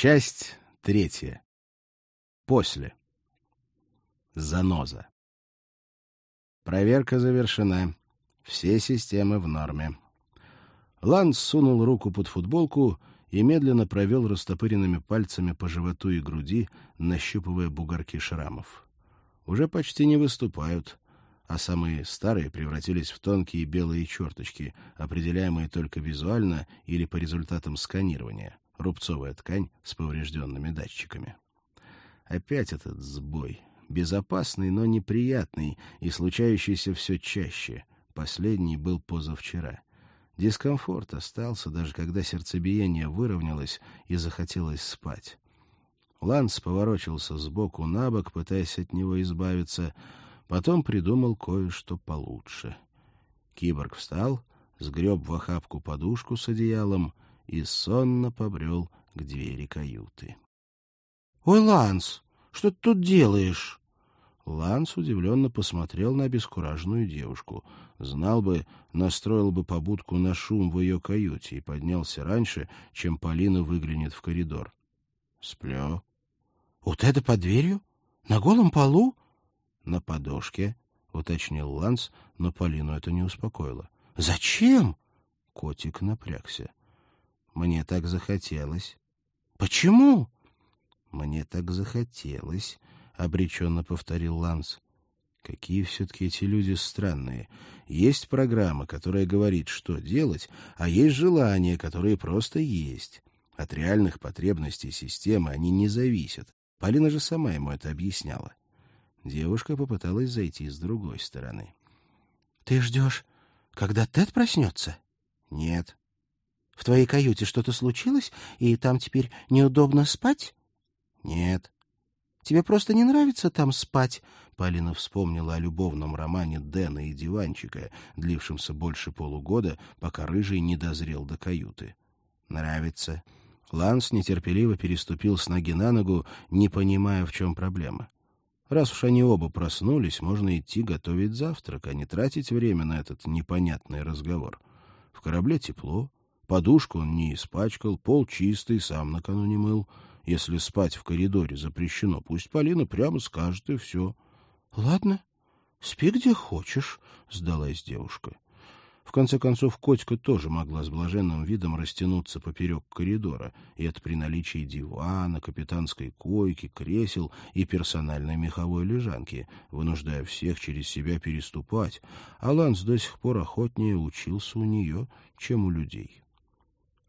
Часть третья. После. Заноза. Проверка завершена. Все системы в норме. Ланс сунул руку под футболку и медленно провел растопыренными пальцами по животу и груди, нащупывая бугорки шрамов. Уже почти не выступают, а самые старые превратились в тонкие белые черточки, определяемые только визуально или по результатам сканирования рубцовая ткань с поврежденными датчиками. Опять этот сбой. Безопасный, но неприятный и случающийся все чаще. Последний был позавчера. Дискомфорт остался, даже когда сердцебиение выровнялось и захотелось спать. Ланс поворочился сбоку на бок, пытаясь от него избавиться, потом придумал кое-что получше. Киборг встал, сгреб в охапку подушку с одеялом — и сонно побрел к двери каюты. — Ой, Ланс, что ты тут делаешь? Ланс удивленно посмотрел на обескураженную девушку. Знал бы, настроил бы побудку на шум в ее каюте и поднялся раньше, чем Полина выглянет в коридор. — Сплю. — Вот это под дверью? На голом полу? — На подушке, — уточнил Ланс, но Полину это не успокоило. — Зачем? Котик напрягся. Мне так захотелось. — Почему? — Мне так захотелось, — обреченно повторил Ланс. Какие все-таки эти люди странные. Есть программа, которая говорит, что делать, а есть желания, которые просто есть. От реальных потребностей системы они не зависят. Полина же сама ему это объясняла. Девушка попыталась зайти с другой стороны. — Ты ждешь, когда Тед проснется? — Нет. В твоей каюте что-то случилось, и там теперь неудобно спать? — Нет. — Тебе просто не нравится там спать? Полина вспомнила о любовном романе Дэна и диванчика, длившемся больше полугода, пока Рыжий не дозрел до каюты. — Нравится. Ланс нетерпеливо переступил с ноги на ногу, не понимая, в чем проблема. Раз уж они оба проснулись, можно идти готовить завтрак, а не тратить время на этот непонятный разговор. В корабле тепло, Подушку он не испачкал, пол чистый, сам накануне мыл. Если спать в коридоре запрещено, пусть Полина прямо скажет, и все. — Ладно, спи где хочешь, — сдалась девушка. В конце концов, котика тоже могла с блаженным видом растянуться поперек коридора, и это при наличии дивана, капитанской койки, кресел и персональной меховой лежанки, вынуждая всех через себя переступать, а Ланс до сих пор охотнее учился у нее, чем у людей.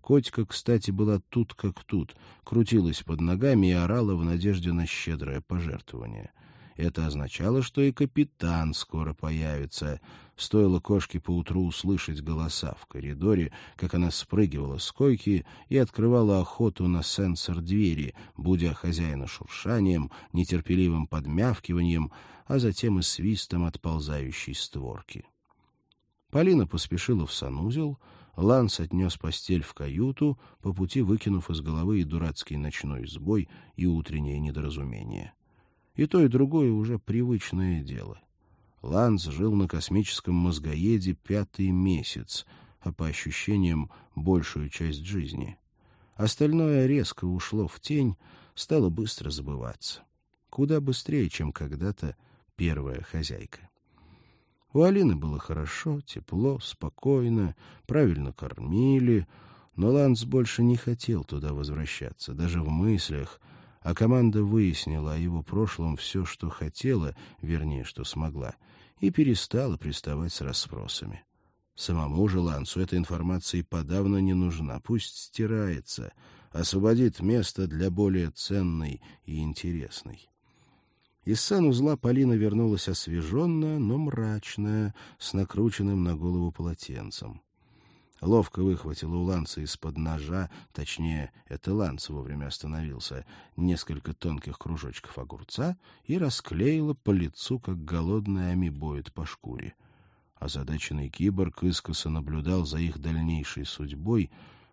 Котика, кстати, была тут как тут, крутилась под ногами и орала в надежде на щедрое пожертвование. Это означало, что и капитан скоро появится. Стоило кошке поутру услышать голоса в коридоре, как она спрыгивала с койки и открывала охоту на сенсор двери, будя хозяина шуршанием, нетерпеливым подмявкиванием, а затем и свистом отползающей створки. Полина поспешила в санузел, Ланс отнес постель в каюту, по пути выкинув из головы и дурацкий ночной сбой, и утреннее недоразумение. И то, и другое уже привычное дело. Ланс жил на космическом мозгоеде пятый месяц, а по ощущениям большую часть жизни. Остальное резко ушло в тень, стало быстро забываться. Куда быстрее, чем когда-то первая хозяйка. У Алины было хорошо, тепло, спокойно, правильно кормили, но Ланс больше не хотел туда возвращаться, даже в мыслях, а команда выяснила о его прошлом все, что хотела, вернее, что смогла, и перестала приставать с расспросами. Самому же Лансу эта информация подавно не нужна, пусть стирается, освободит место для более ценной и интересной. Из санузла Полина вернулась освеженная, но мрачная, с накрученным на голову полотенцем. Ловко выхватила у Ланца из-под ножа, точнее, это Ланц вовремя остановился, несколько тонких кружочков огурца и расклеила по лицу, как голодная амебоид по шкуре. Озадаченный киборг искоса наблюдал за их дальнейшей судьбой,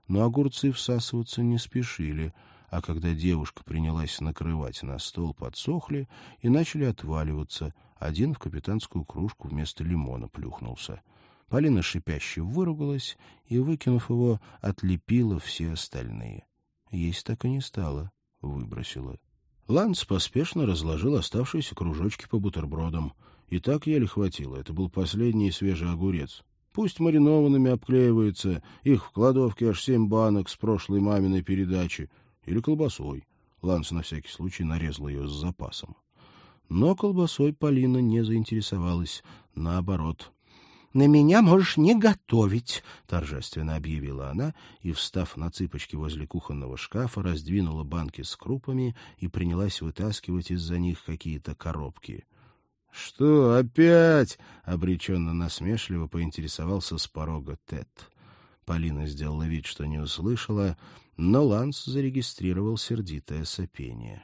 но огурцы всасываться не спешили — а когда девушка принялась накрывать на стол, подсохли и начали отваливаться. Один в капитанскую кружку вместо лимона плюхнулся. Полина шипяще выругалась и, выкинув его, отлепила все остальные. Есть так и не стало. Выбросила. Ланс поспешно разложил оставшиеся кружочки по бутербродам. И так еле хватило. Это был последний свежий огурец. Пусть маринованными обклеивается. Их в кладовке аж семь банок с прошлой маминой передачи. Или колбасой. Ланс на всякий случай нарезал ее с запасом. Но колбасой Полина не заинтересовалась. Наоборот. «На меня можешь не готовить», — торжественно объявила она и, встав на цыпочки возле кухонного шкафа, раздвинула банки с крупами и принялась вытаскивать из-за них какие-то коробки. «Что, опять?» — обреченно-насмешливо поинтересовался с порога Тед. Полина сделала вид, что не услышала, но Ланс зарегистрировал сердитое сопение.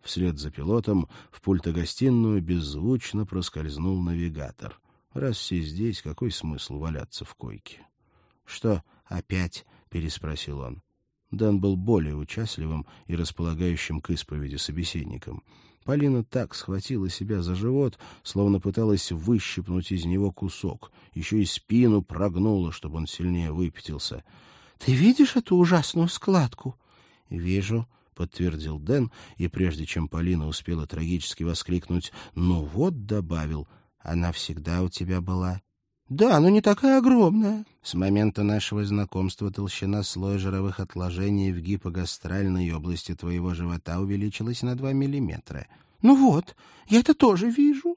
Вслед за пилотом в пультогостиную беззвучно проскользнул навигатор. Раз все здесь, какой смысл валяться в койке? — Что, опять? — переспросил он. Дэн был более участливым и располагающим к исповеди собеседником — Полина так схватила себя за живот, словно пыталась выщипнуть из него кусок. Еще и спину прогнула, чтобы он сильнее выпятился. — Ты видишь эту ужасную складку? — Вижу, — подтвердил Дэн, и прежде чем Полина успела трагически воскликнуть «Ну вот», добавил, — она всегда у тебя была. — Да, но не такая огромная. С момента нашего знакомства толщина слоя жировых отложений в гипогастральной области твоего живота увеличилась на два миллиметра. — Ну вот, я это тоже вижу.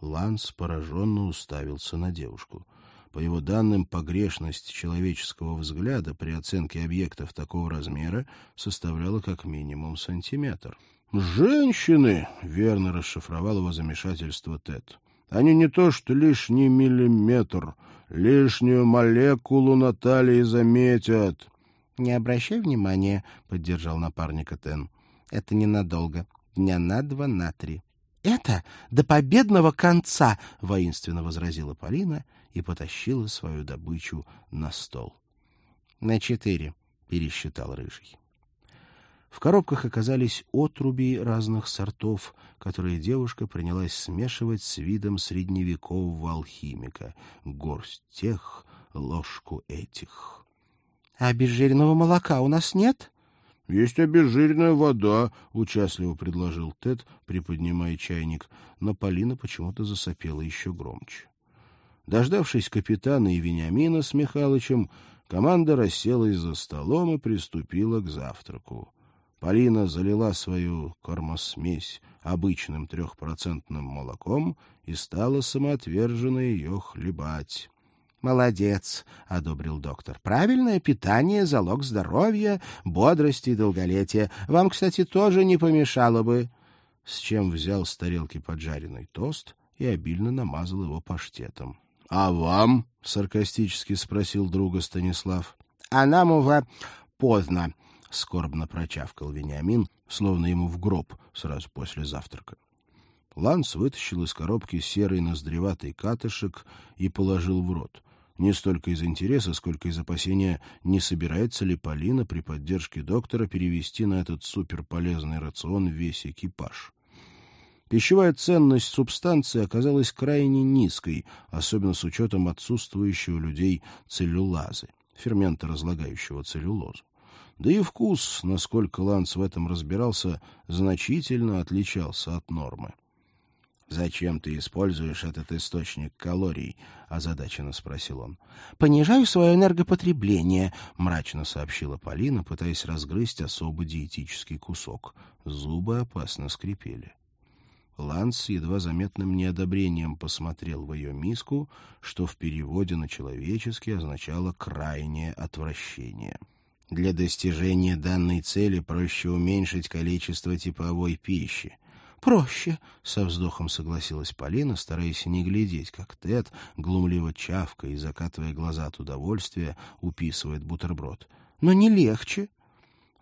Ланс пораженно уставился на девушку. По его данным, погрешность человеческого взгляда при оценке объектов такого размера составляла как минимум сантиметр. «Женщины!» — верно расшифровал его замешательство Тед. «Они не то что лишний миллиметр, Лишнюю молекулу Натальи заметят. — Не обращай внимания, — поддержал напарника Тен. — Это ненадолго. Дня на два, на три. — Это до победного конца, — воинственно возразила Полина и потащила свою добычу на стол. — На четыре, — пересчитал Рыжий. В коробках оказались отруби разных сортов, которые девушка принялась смешивать с видом средневекового алхимика. Горсть тех, ложку этих. — А обезжиренного молока у нас нет? — Есть обезжиренная вода, — участливо предложил Тед, приподнимая чайник, но Полина почему-то засопела еще громче. Дождавшись капитана и Вениамина с Михалычем, команда расселась за столом и приступила к завтраку. Полина залила свою кормосмесь обычным трехпроцентным молоком и стала самоотверженно ее хлебать. «Молодец», — одобрил доктор. «Правильное питание — залог здоровья, бодрости и долголетия. Вам, кстати, тоже не помешало бы». С чем взял с тарелки поджаренный тост и обильно намазал его паштетом. «А вам?» — саркастически спросил друга Станислав. «А нам, увы, поздно», — скорбно прочавкал Вениамин, словно ему в гроб сразу после завтрака. Ланс вытащил из коробки серый ноздреватый катышек и положил в рот. Не столько из интереса, сколько из опасения, не собирается ли Полина при поддержке доктора перевести на этот суперполезный рацион весь экипаж. Пищевая ценность субстанции оказалась крайне низкой, особенно с учетом отсутствующего у людей целлюлазы, фермента, разлагающего целлюлозу. Да и вкус, насколько Ланс в этом разбирался, значительно отличался от нормы. «Зачем ты используешь этот источник калорий?» — озадаченно спросил он. «Понижаю свое энергопотребление», — мрачно сообщила Полина, пытаясь разгрызть особо диетический кусок. Зубы опасно скрипели. Ланс с едва заметным неодобрением посмотрел в ее миску, что в переводе на человеческий означало «крайнее отвращение». Для достижения данной цели проще уменьшить количество типовой пищи. «Проще», — со вздохом согласилась Полина, стараясь не глядеть, как Тед, глумливо чавкая и закатывая глаза от удовольствия, уписывает бутерброд. «Но не легче».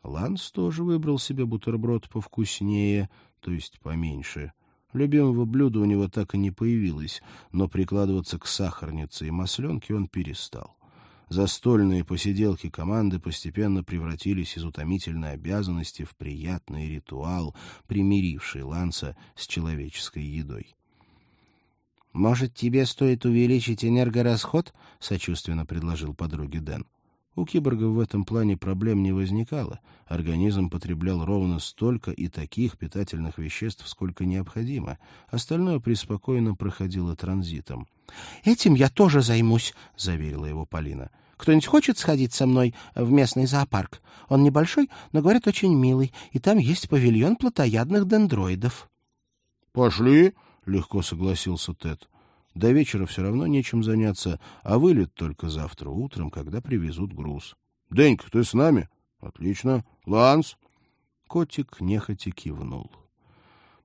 Ланс тоже выбрал себе бутерброд повкуснее, то есть поменьше. Любимого блюда у него так и не появилось, но прикладываться к сахарнице и масленке он перестал. Застольные посиделки команды постепенно превратились из утомительной обязанности в приятный ритуал, примиривший Ланса с человеческой едой. «Может, тебе стоит увеличить энергорасход?» — сочувственно предложил подруге Дэн. У киборгов в этом плане проблем не возникало. Организм потреблял ровно столько и таких питательных веществ, сколько необходимо. Остальное преспокойно проходило транзитом. — Этим я тоже займусь, — заверила его Полина. — Кто-нибудь хочет сходить со мной в местный зоопарк? Он небольшой, но, говорят, очень милый, и там есть павильон плотоядных дендроидов. — Пошли, — легко согласился Тед. До вечера все равно нечем заняться, а вылет только завтра утром, когда привезут груз. — Денька, ты с нами? — Отлично. Ланс? Котик нехотя кивнул.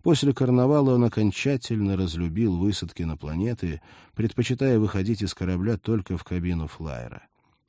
После карнавала он окончательно разлюбил высадки на планеты, предпочитая выходить из корабля только в кабину флайера.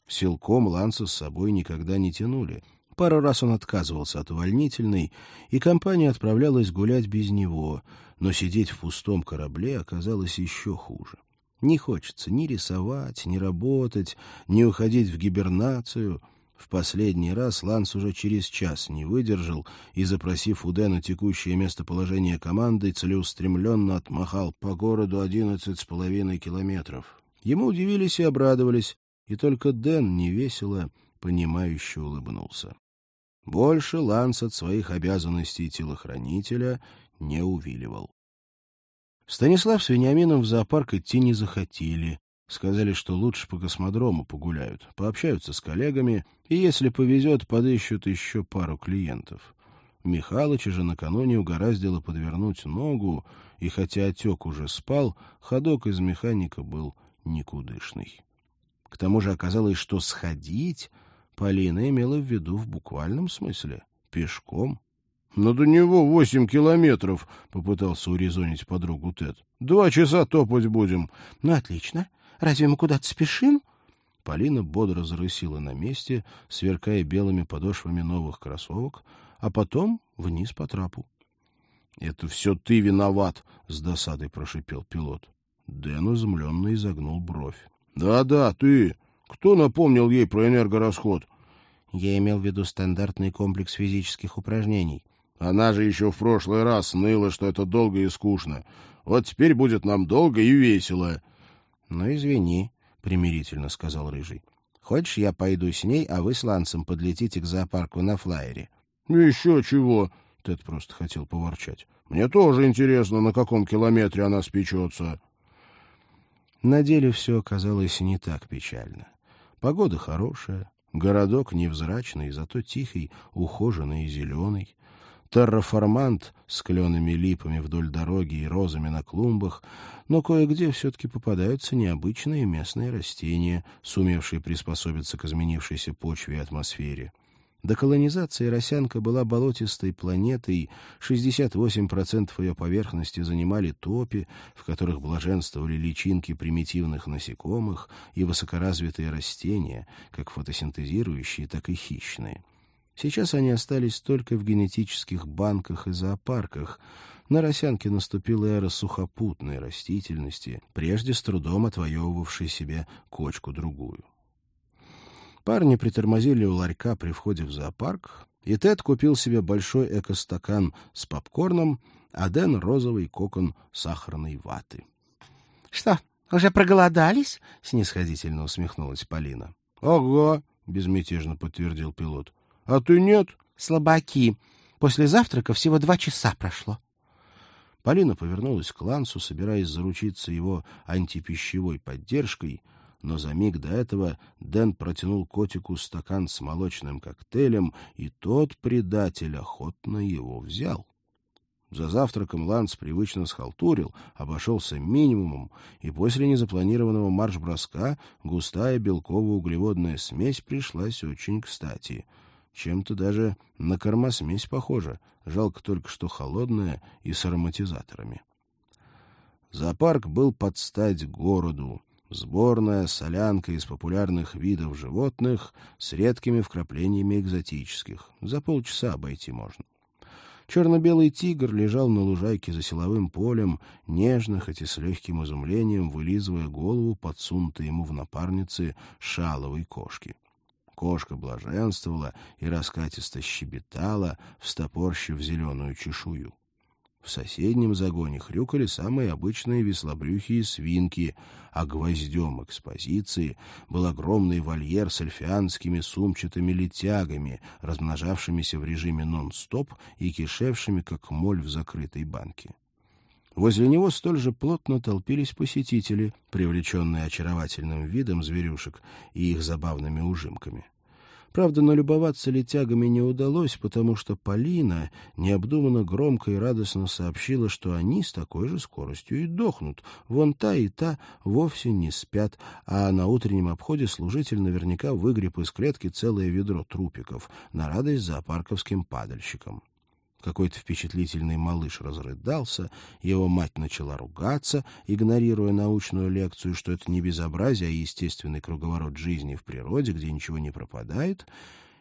Силком Ланса с собой никогда не тянули. Пару раз он отказывался от увольнительной, и компания отправлялась гулять без него — но сидеть в пустом корабле оказалось еще хуже. Не хочется ни рисовать, ни работать, ни уходить в гибернацию. В последний раз Ланс уже через час не выдержал и, запросив у Дэна текущее местоположение команды, целеустремленно отмахал по городу одиннадцать с половиной километров. Ему удивились и обрадовались, и только Дэн невесело, понимающе улыбнулся. Больше Ланс от своих обязанностей телохранителя не увиливал. Станислав с Вениамином в зоопарк идти не захотели. Сказали, что лучше по космодрому погуляют, пообщаются с коллегами и, если повезет, подыщут еще пару клиентов. Михалыча же накануне угораздило подвернуть ногу, и хотя отек уже спал, ходок из механика был никудышный. К тому же оказалось, что сходить Полина имела в виду в буквальном смысле, пешком. «Но до него восемь километров», — попытался урезонить подругу Тед. «Два часа топать будем». «Ну, отлично. Разве мы куда-то спешим?» Полина бодро зарысила на месте, сверкая белыми подошвами новых кроссовок, а потом вниз по трапу. — Это все ты виноват, — с досадой прошипел пилот. Дэн изумленно изогнул бровь. «Да, — Да-да, ты. Кто напомнил ей про энергорасход? — Я имел в виду стандартный комплекс физических упражнений. Она же еще в прошлый раз ныла, что это долго и скучно. Вот теперь будет нам долго и весело. — Ну, извини, — примирительно сказал Рыжий. — Хочешь, я пойду с ней, а вы с Лансом подлетите к зоопарку на флайере? — Еще чего? — Тед просто хотел поворчать. — Мне тоже интересно, на каком километре она спечется. На деле все оказалось не так печально. Погода хорошая, городок невзрачный, зато тихий, ухоженный и зеленый терраформант с клеными липами вдоль дороги и розами на клумбах, но кое-где все-таки попадаются необычные местные растения, сумевшие приспособиться к изменившейся почве и атмосфере. До колонизации Росянка была болотистой планетой, 68% ее поверхности занимали топи, в которых блаженствовали личинки примитивных насекомых и высокоразвитые растения, как фотосинтезирующие, так и хищные. Сейчас они остались только в генетических банках и зоопарках. На Росянке наступила эра сухопутной растительности, прежде с трудом отвоевывавшей себе кочку-другую. Парни притормозили у ларька при входе в зоопарк, и Тед купил себе большой экостакан с попкорном, а Дэн — розовый кокон сахарной ваты. — Что, уже проголодались? — снисходительно усмехнулась Полина. — Ага, — безмятежно подтвердил пилот. А ты нет? Слабаки. После завтрака всего два часа прошло. Полина повернулась к Лансу, собираясь заручиться его антипищевой поддержкой, но за миг до этого Дэн протянул котику стакан с молочным коктейлем, и тот предатель охотно его взял. За завтраком Ланс привычно схалтурил, обошелся минимумом, и после незапланированного марш-броска густая белково-углеводная смесь пришлась очень кстати — чем-то даже на кормосмесь похоже. Жалко только, что холодная и с ароматизаторами. Зоопарк был под стать городу. Сборная солянка из популярных видов животных с редкими вкраплениями экзотических. За полчаса обойти можно. Черно-белый тигр лежал на лужайке за силовым полем, нежно, хоть и с легким изумлением, вылизывая голову, подсунутой ему в напарнице шаловой кошки. Кошка блаженствовала и раскатисто щебетала, встопорщив зеленую чешую. В соседнем загоне хрюкали самые обычные веслобрюхие свинки, а гвоздем экспозиции был огромный вольер с эльфианскими сумчатыми летягами, размножавшимися в режиме нон-стоп и кишевшими, как моль в закрытой банке. Возле него столь же плотно толпились посетители, привлеченные очаровательным видом зверюшек и их забавными ужимками. Правда, налюбоваться летягами не удалось, потому что Полина необдуманно громко и радостно сообщила, что они с такой же скоростью и дохнут. Вон та и та вовсе не спят, а на утреннем обходе служитель наверняка выгреб из клетки целое ведро трупиков на радость зоопарковским падальщикам. Какой-то впечатлительный малыш разрыдался, его мать начала ругаться, игнорируя научную лекцию, что это не безобразие, а естественный круговорот жизни в природе, где ничего не пропадает,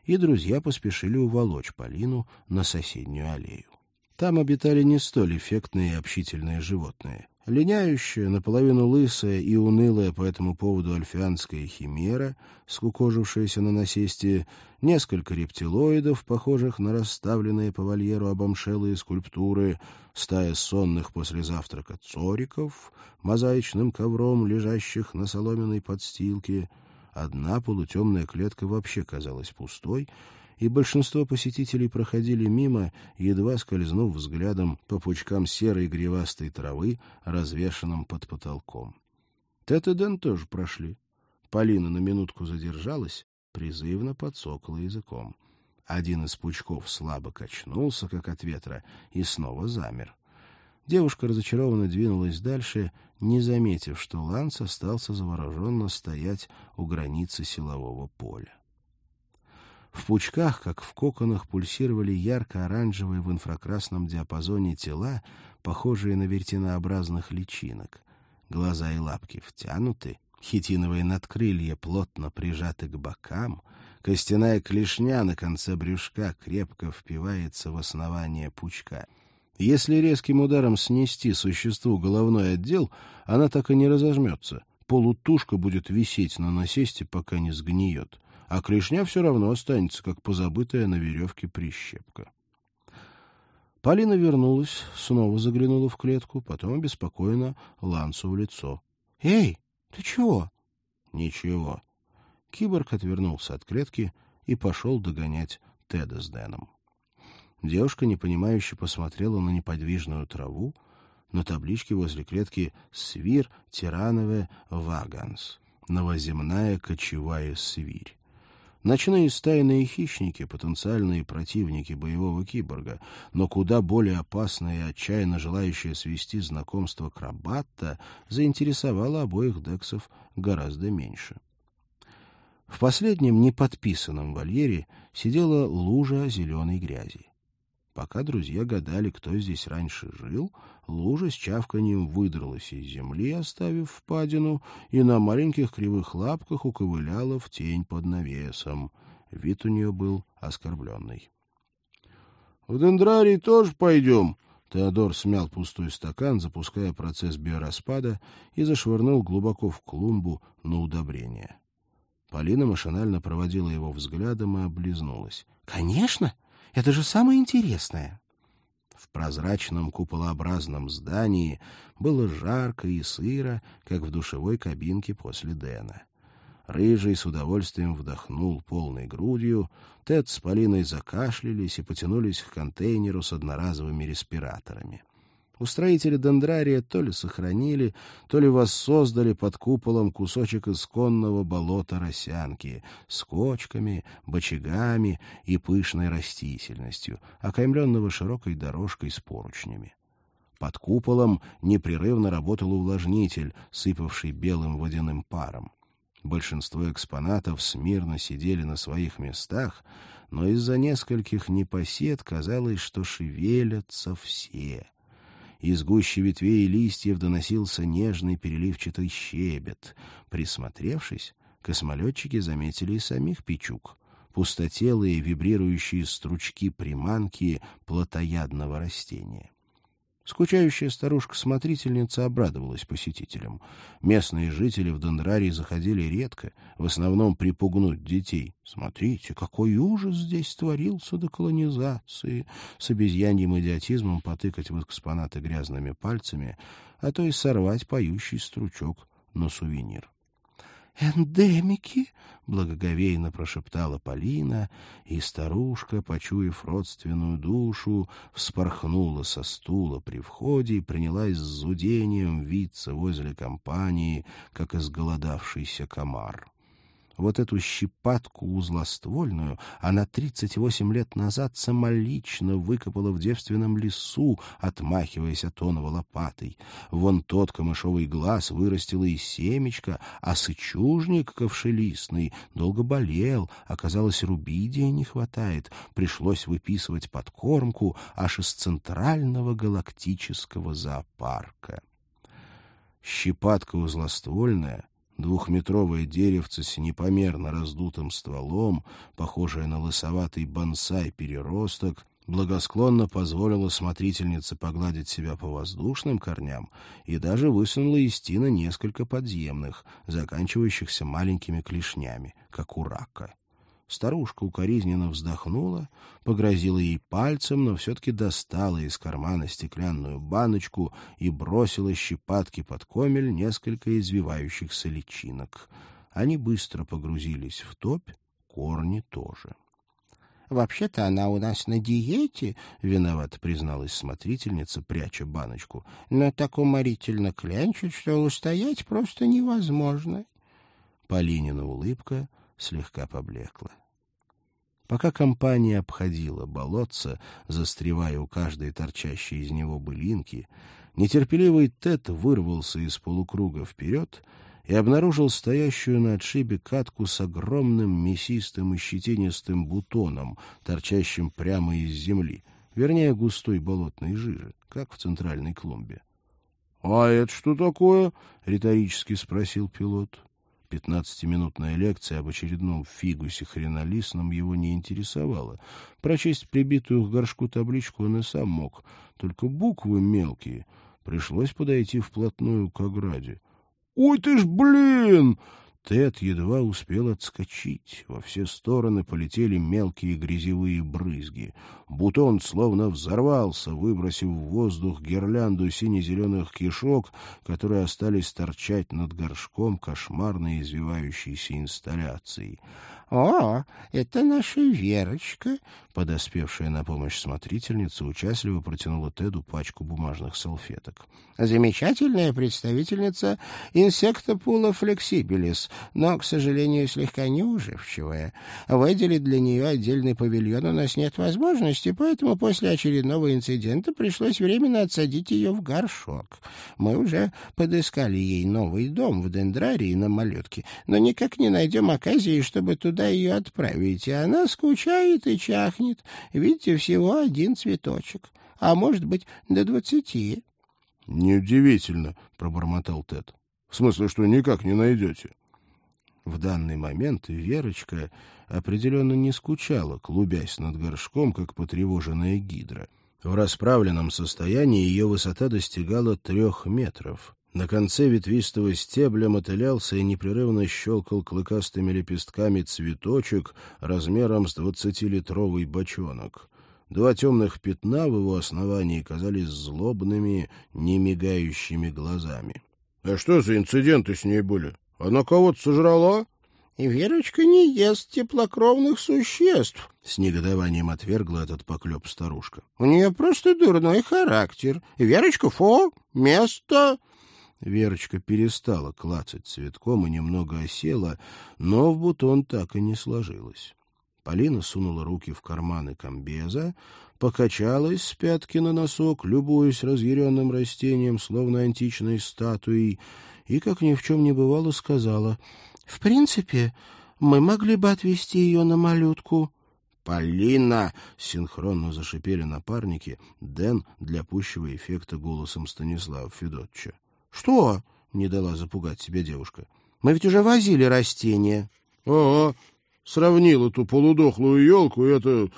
и друзья поспешили уволочь Полину на соседнюю аллею. Там обитали не столь эффектные и общительные животные. Линяющая, наполовину лысая и унылая по этому поводу альфианская химера, скукожившаяся на насесте, несколько рептилоидов, похожих на расставленные по вольеру обомшелые скульптуры, стая сонных после завтрака цориков, мозаичным ковром, лежащих на соломенной подстилке. Одна полутемная клетка вообще казалась пустой — и большинство посетителей проходили мимо, едва скользнув взглядом по пучкам серой гривастой травы, развешанным под потолком. Тет и Дэн тоже прошли. Полина на минутку задержалась, призывно подсокала языком. Один из пучков слабо качнулся, как от ветра, и снова замер. Девушка разочарованно двинулась дальше, не заметив, что Ланс остался завороженно стоять у границы силового поля. В пучках, как в коконах, пульсировали ярко-оранжевые в инфракрасном диапазоне тела, похожие на вертинообразных личинок. Глаза и лапки втянуты, хитиновые надкрылья плотно прижаты к бокам, костяная клешня на конце брюшка крепко впивается в основание пучка. Если резким ударом снести существу головной отдел, она так и не разожмется. Полутушка будет висеть на насесте, пока не сгниет а клешня все равно останется, как позабытая на веревке прищепка. Полина вернулась, снова заглянула в клетку, потом обеспокоенно Лансу в лицо. — Эй, ты чего? — Ничего. Киборг отвернулся от клетки и пошел догонять Теда с Дэном. Девушка непонимающе посмотрела на неподвижную траву, на табличке возле клетки «Свир тиранове ваганс» — новоземная кочевая свирь. Ночные стайные хищники — потенциальные противники боевого киборга, но куда более опасная и отчаянно желающая свести знакомство Крабатта заинтересовала обоих дексов гораздо меньше. В последнем неподписанном вольере сидела лужа зеленой грязи. Пока друзья гадали, кто здесь раньше жил, лужа с чавканием выдралась из земли, оставив впадину, и на маленьких кривых лапках уковыляла в тень под навесом. Вид у нее был оскорбленный. — В дендрарий тоже пойдем? Теодор смял пустой стакан, запуская процесс биораспада, и зашвырнул глубоко в клумбу на удобрение. Полина машинально проводила его взглядом и облизнулась. — Конечно! Это же самое интересное. В прозрачном куполообразном здании было жарко и сыро, как в душевой кабинке после Дэна. Рыжий с удовольствием вдохнул полной грудью, Тед с Полиной закашлялись и потянулись к контейнеру с одноразовыми респираторами. Устроители дендрария то ли сохранили, то ли воссоздали под куполом кусочек исконного болота росянки с кочками, бочагами и пышной растительностью, окаймленного широкой дорожкой с поручнями. Под куполом непрерывно работал увлажнитель, сыпавший белым водяным паром. Большинство экспонатов смирно сидели на своих местах, но из-за нескольких непосед казалось, что шевелятся все — из гущи ветвей и листьев доносился нежный переливчатый щебет. Присмотревшись, космолетчики заметили и самих печук — пустотелые вибрирующие стручки приманки плотоядного растения. Скучающая старушка-смотрительница обрадовалась посетителям. Местные жители в Дендрарии заходили редко, в основном припугнуть детей. Смотрите, какой ужас здесь творился до колонизации! С обезьяньим идиотизмом потыкать в экспонаты грязными пальцами, а то и сорвать поющий стручок на сувенир. «Эндемики!» — благоговейно прошептала Полина, и старушка, почуяв родственную душу, вспорхнула со стула при входе и принялась с зудением виться возле компании, как изголодавшийся комар. Вот эту щепатку узлоствольную она 38 лет назад самолично выкопала в девственном лесу, отмахиваясь от онова лопатой. Вон тот камышовый глаз вырастила из семечка, а сычужник ковшелистный долго болел, оказалось, рубидия не хватает, пришлось выписывать подкормку аж из центрального галактического зоопарка. Щепатка узлоствольная — Двухметровое деревце с непомерно раздутым стволом, похожее на лысоватый бонсай-переросток, благосклонно позволила смотрительнице погладить себя по воздушным корням и даже высунула из тина несколько подземных, заканчивающихся маленькими клешнями, как у рака. Старушка укоризненно вздохнула, погрозила ей пальцем, но все-таки достала из кармана стеклянную баночку и бросила щепатки под комель несколько извивающихся личинок. Они быстро погрузились в топь, корни тоже. — Вообще-то она у нас на диете, — виновато призналась смотрительница, пряча баночку. — Но так уморительно клянчит, что устоять просто невозможно. Полинина улыбка слегка поблекла. Пока компания обходила болотце, застревая у каждой торчащей из него былинки, нетерпеливый Тед вырвался из полукруга вперед и обнаружил стоящую на отшибе катку с огромным мясистым и щетинистым бутоном, торчащим прямо из земли, вернее, густой болотной жижи, как в центральной клумбе. — А это что такое? — риторически спросил пилот. Пятнадцатиминутная лекция об очередном фигусе хренолисном его не интересовала. Прочесть прибитую к горшку табличку он и сам мог, только буквы мелкие. Пришлось подойти вплотную к ограде. — Ой ты ж, блин! Тед едва успел отскочить. Во все стороны полетели мелкие грязевые брызги. Бутон словно взорвался, выбросив в воздух гирлянду сине-зеленых кишок, которые остались торчать над горшком кошмарной извивающейся инсталляцией. «О, это наша Верочка!» Подоспевшая на помощь смотрительница участливо протянула Теду пачку бумажных салфеток. «Замечательная представительница инсектопула флексибилис, но, к сожалению, слегка неуживчивая. Выделить для нее отдельный павильон у нас нет возможности, поэтому после очередного инцидента пришлось временно отсадить ее в горшок. Мы уже подыскали ей новый дом в Дендрарии на малютке, но никак не найдем оказии, чтобы туда куда ее отправить, и она скучает и чахнет. Видите, всего один цветочек, а может быть, до двадцати. — Неудивительно, — пробормотал Тед. — В смысле, что никак не найдете? В данный момент Верочка определенно не скучала, клубясь над горшком, как потревоженная гидра. В расправленном состоянии ее высота достигала трех метров. На конце ветвистого стебля мотылялся и непрерывно щелкал клыкастыми лепестками цветочек размером с двадцатилитровый бочонок. Два темных пятна в его основании казались злобными, немигающими глазами. — А что за инциденты с ней были? Она кого-то сожрала? — И Верочка не ест теплокровных существ, — с негодованием отвергла этот поклеп старушка. — У нее просто дурной характер. Верочка, фо, место... Верочка перестала клацать цветком и немного осела, но в бутон так и не сложилась. Полина сунула руки в карманы комбеза, покачалась с пятки на носок, любуясь разъяренным растением, словно античной статуей, и, как ни в чем не бывало, сказала, «В принципе, мы могли бы отвезти ее на малютку». «Полина!» — синхронно зашипели напарники, Дэн для пущего эффекта голосом Станислава Федотча. Что? — не дала запугать себя девушка. — Мы ведь уже возили растения. — Ага, сравнил эту полудохлую елку и это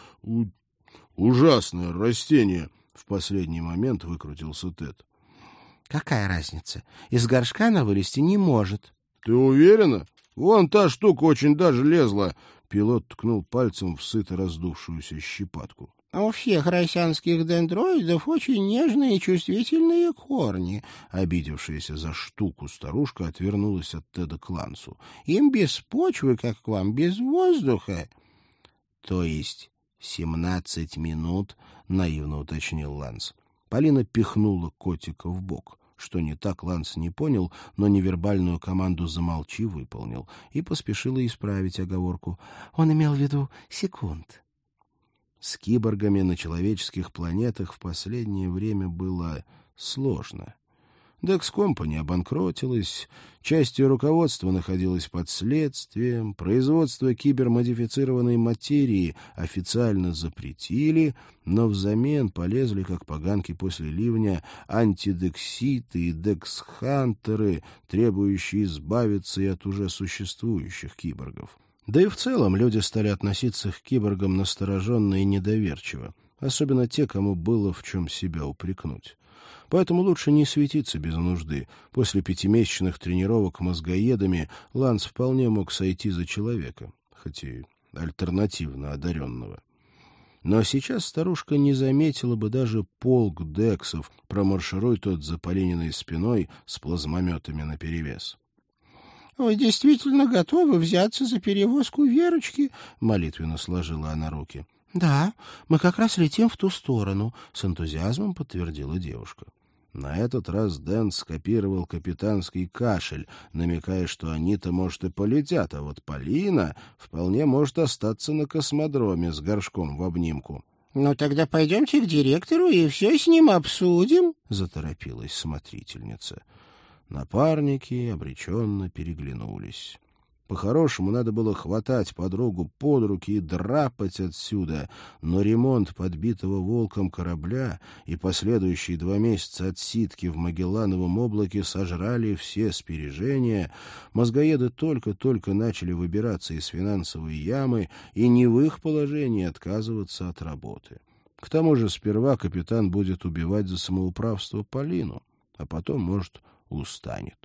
ужасное растение, В последний момент выкрутился Тед. Какая разница? Из горшка она вылезти не может. Ты уверена? Вон та штука очень даже лезла. Пилот ткнул пальцем в сыто раздувшуюся щепатку. А у всех росянских дендроидов очень нежные и чувствительные корни. Обидевшаяся за штуку старушка отвернулась от Теда к Лансу. Им без почвы, как к вам, без воздуха. То есть семнадцать минут, — наивно уточнил Ланс. Полина пихнула котика в бок. Что не так, Ланс не понял, но невербальную команду «замолчи» выполнил и поспешила исправить оговорку. Он имел в виду секунд. С киборгами на человеческих планетах в последнее время было сложно. Декс Компани обанкротилась, часть ее руководства находилась под следствием, производство кибермодифицированной материи официально запретили, но взамен полезли, как поганки после ливня, антидекситы и дексхантеры, требующие избавиться и от уже существующих киборгов. Да и в целом люди стали относиться к киборгам настороженно и недоверчиво, особенно те, кому было в чем себя упрекнуть. Поэтому лучше не светиться без нужды. После пятимесячных тренировок мозгоедами Ланс вполне мог сойти за человека, хоть и альтернативно одаренного. Но сейчас старушка не заметила бы даже полк дексов, промаршируй тот за Полининой спиной с плазмометами наперевес. — Вы действительно готовы взяться за перевозку Верочки? — молитвенно сложила она руки. — Да, мы как раз летим в ту сторону, — с энтузиазмом подтвердила девушка. На этот раз Дэн скопировал капитанский кашель, намекая, что они-то, может, и полетят, а вот Полина вполне может остаться на космодроме с горшком в обнимку. — Ну, тогда пойдемте к директору и все с ним обсудим, — заторопилась смотрительница. Напарники обреченно переглянулись. По-хорошему, надо было хватать подругу под руки и драпать отсюда, но ремонт подбитого волком корабля и последующие два месяца отсидки в Магеллановом облаке сожрали все спережения, мозгоеды только-только начали выбираться из финансовой ямы и не в их положении отказываться от работы. К тому же сперва капитан будет убивать за самоуправство Полину, а потом, может, устанет.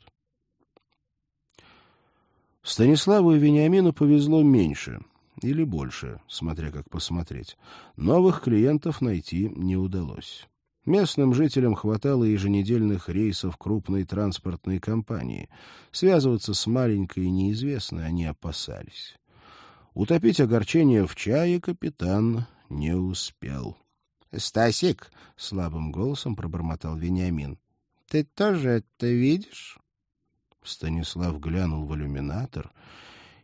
Станиславу и Вениамину повезло меньше или больше, смотря как посмотреть. Новых клиентов найти не удалось. Местным жителям хватало еженедельных рейсов крупной транспортной компании. Связываться с маленькой и неизвестной они опасались. Утопить огорчение в чае капитан не успел. — Стасик, — слабым голосом пробормотал Вениамин, ты тоже это видишь? Станислав глянул в иллюминатор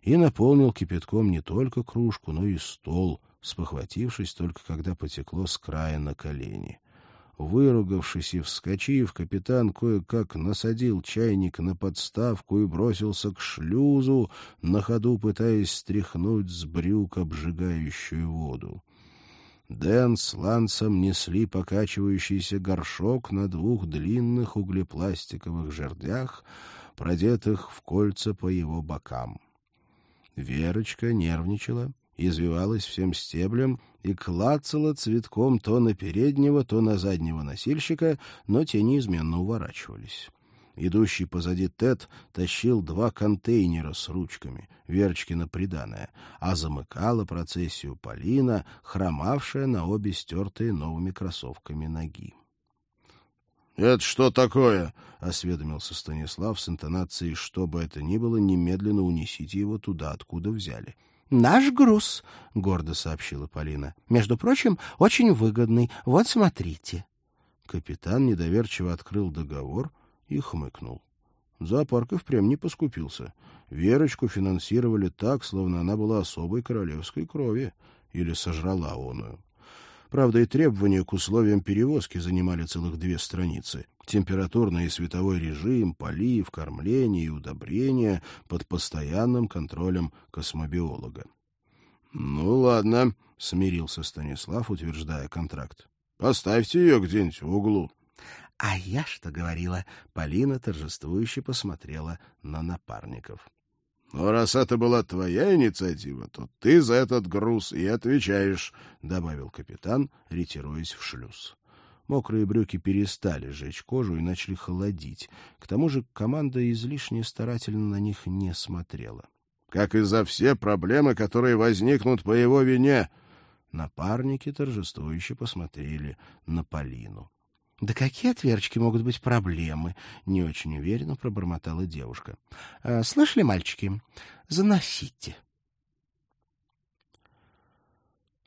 и наполнил кипятком не только кружку, но и стол, спохватившись только когда потекло с края на колени. Выругавшись и вскочив, капитан кое-как насадил чайник на подставку и бросился к шлюзу, на ходу пытаясь стряхнуть с брюк обжигающую воду. Дэн с Лансом несли покачивающийся горшок на двух длинных углепластиковых жердях, продетых в кольца по его бокам. Верочка нервничала, извивалась всем стеблем и клацала цветком то на переднего, то на заднего носильщика, но те неизменно уворачивались. Идущий позади Тед тащил два контейнера с ручками, Верочкина приданое, а замыкала процессию Полина, хромавшая на обе стертые новыми кроссовками ноги. — Это что такое? — осведомился Станислав с интонацией «что бы это ни было, немедленно унесите его туда, откуда взяли». — Наш груз, — гордо сообщила Полина. — Между прочим, очень выгодный. Вот смотрите. Капитан недоверчиво открыл договор — и хмыкнул. Зоопарк и впрямь не поскупился. Верочку финансировали так, словно она была особой королевской крови или сожрала оную. Правда, и требования к условиям перевозки занимали целых две страницы. Температурный и световой режим, полив, кормление и удобрения под постоянным контролем космобиолога. — Ну, ладно, — смирился Станислав, утверждая контракт. — Поставьте ее где-нибудь в углу. — А я что говорила? Полина торжествующе посмотрела на напарников. — Ну, раз это была твоя инициатива, то ты за этот груз и отвечаешь, — добавил капитан, ретируясь в шлюз. Мокрые брюки перестали жечь кожу и начали холодить. К тому же команда излишне старательно на них не смотрела. — Как и за все проблемы, которые возникнут по его вине. Напарники торжествующе посмотрели на Полину. — Да какие отверчки могут быть проблемы? — не очень уверенно пробормотала девушка. — Слышали, мальчики? Заносите.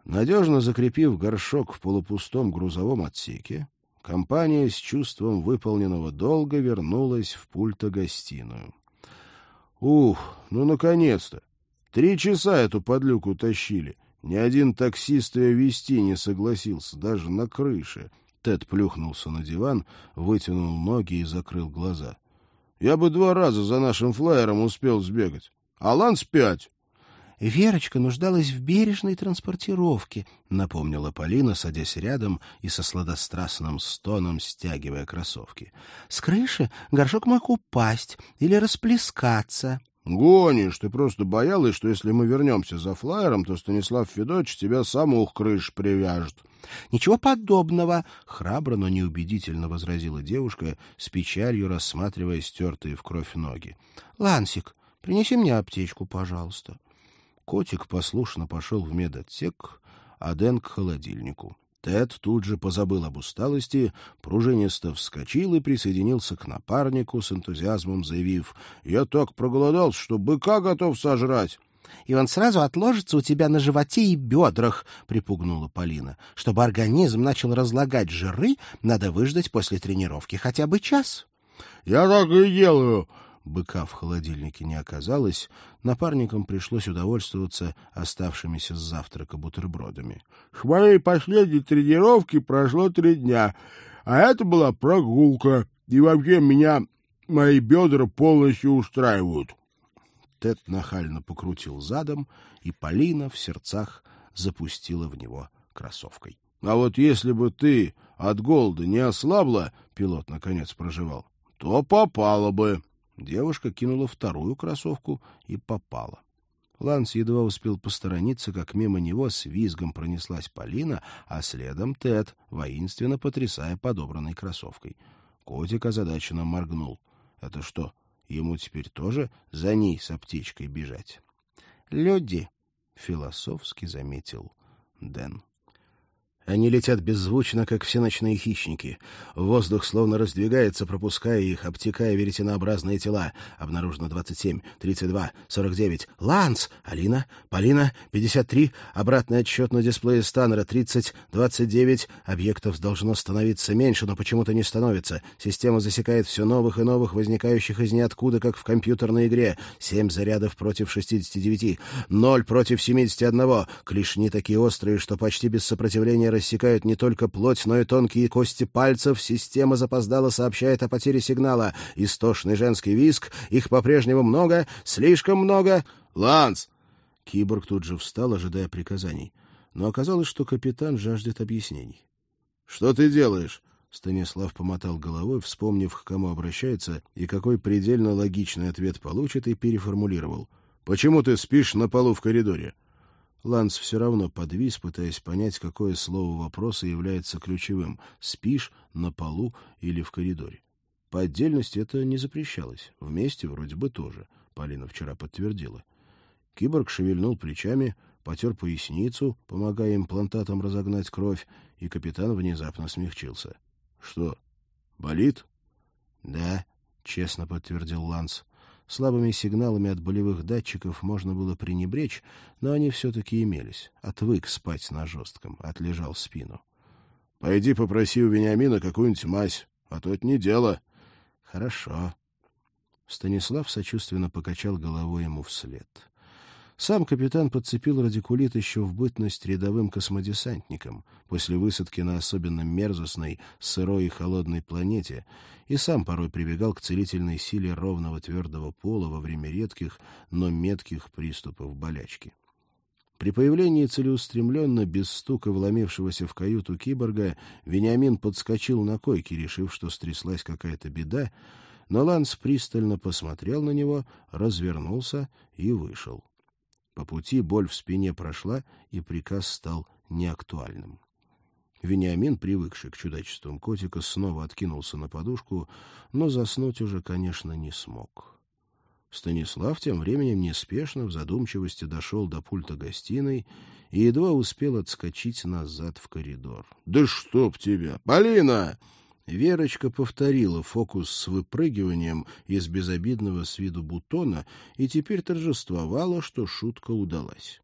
Надежно закрепив горшок в полупустом грузовом отсеке, компания с чувством выполненного долга вернулась в пульто-гостиную. Ух, ну наконец-то! Три часа эту подлюку тащили. Ни один таксист ее вести не согласился, даже на крыше. Тед плюхнулся на диван, вытянул ноги и закрыл глаза. Я бы два раза за нашим флайером успел сбегать. А Ланс пять. Верочка нуждалась в бережной транспортировке, — напомнила Полина, садясь рядом и со сладострастным стоном стягивая кроссовки. — С крыши горшок мог упасть или расплескаться. — Гонишь, ты просто боялась, что если мы вернемся за флайером, то Станислав Федорович тебя самух крыш привяжет. — Ничего подобного, — храбро, но неубедительно возразила девушка, с печалью рассматривая стертые в кровь ноги. — Лансик, принеси мне аптечку, пожалуйста. — Котик послушно пошел в медотсек, а Дэн к холодильнику. Тед тут же позабыл об усталости, пружинисто вскочил и присоединился к напарнику с энтузиазмом, заявив, «Я так проголодался, что быка готов сожрать». «И он сразу отложится у тебя на животе и бедрах», — припугнула Полина. «Чтобы организм начал разлагать жиры, надо выждать после тренировки хотя бы час». «Я так и делаю», Быка в холодильнике не оказалось, напарникам пришлось удовольствоваться оставшимися с завтрака бутербродами. — С моей последней тренировки прошло три дня, а это была прогулка, и вообще меня мои бедра полностью устраивают. Тед нахально покрутил задом, и Полина в сердцах запустила в него кроссовкой. — А вот если бы ты от голода не ослабла, — пилот наконец проживал, — то попала бы. Девушка кинула вторую кроссовку и попала. Ланс едва успел посторониться, как мимо него с визгом пронеслась Полина, а следом Тед, воинственно потрясая подобранной кроссовкой. Котик озадаченно моргнул. Это что, ему теперь тоже за ней с аптечкой бежать? «Люди!» — философски заметил Дэн. Они летят беззвучно, как все ночные хищники. Воздух словно раздвигается, пропуская их, обтекая веретенообразные тела. Обнаружено 27, 32, 49. Ланс! Алина, Полина, 53. Обратный отсчет на дисплее Станнера. 30, 29. Объектов должно становиться меньше, но почему-то не становится. Система засекает все новых и новых, возникающих из ниоткуда, как в компьютерной игре. 7 зарядов против 69. 0 против 71. Клешни такие острые, что почти без сопротивления рассекают не только плоть, но и тонкие кости пальцев, система запоздала сообщает о потере сигнала. Истошный женский виск, их по-прежнему много, слишком много. «Ланс!» Киборг тут же встал, ожидая приказаний. Но оказалось, что капитан жаждет объяснений. «Что ты делаешь?» Станислав помотал головой, вспомнив, к кому обращается и какой предельно логичный ответ получит, и переформулировал. «Почему ты спишь на полу в коридоре?» Ланс все равно подвис, пытаясь понять, какое слово вопроса является ключевым — спишь, на полу или в коридоре. По отдельности это не запрещалось, вместе вроде бы тоже, Полина вчера подтвердила. Киборг шевельнул плечами, потер поясницу, помогая имплантатам разогнать кровь, и капитан внезапно смягчился. — Что, болит? — Да, — честно подтвердил Ланс. Слабыми сигналами от болевых датчиков можно было пренебречь, но они все-таки имелись. Отвык спать на жестком, отлежал спину. — Пойди попроси у Вениамина какую-нибудь мазь, а то это не дело. — Хорошо. Станислав сочувственно покачал головой ему вслед. Сам капитан подцепил радикулит еще в бытность рядовым космодесантником после высадки на особенно мерзостной, сырой и холодной планете, и сам порой прибегал к целительной силе ровного твердого пола во время редких, но метких приступов болячки. При появлении целеустремленно, без стука вломившегося в каюту киборга, Вениамин подскочил на койке, решив, что стряслась какая-то беда, но Ланс пристально посмотрел на него, развернулся и вышел. По пути боль в спине прошла, и приказ стал неактуальным. Вениамин, привыкший к чудачествам котика, снова откинулся на подушку, но заснуть уже, конечно, не смог. Станислав тем временем неспешно в задумчивости дошел до пульта гостиной и едва успел отскочить назад в коридор. — Да чтоб тебя! Полина! Верочка повторила фокус с выпрыгиванием из безобидного с виду бутона и теперь торжествовала, что шутка удалась.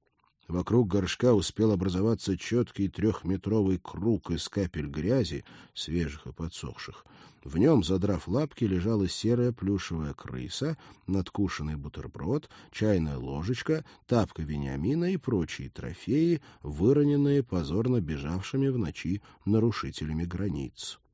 Вокруг горшка успел образоваться четкий трехметровый круг из капель грязи, свежих и подсохших. В нем, задрав лапки, лежала серая плюшевая крыса, надкушенный бутерброд, чайная ложечка, тапка Вениамина и прочие трофеи, выроненные позорно бежавшими в ночи нарушителями границ. —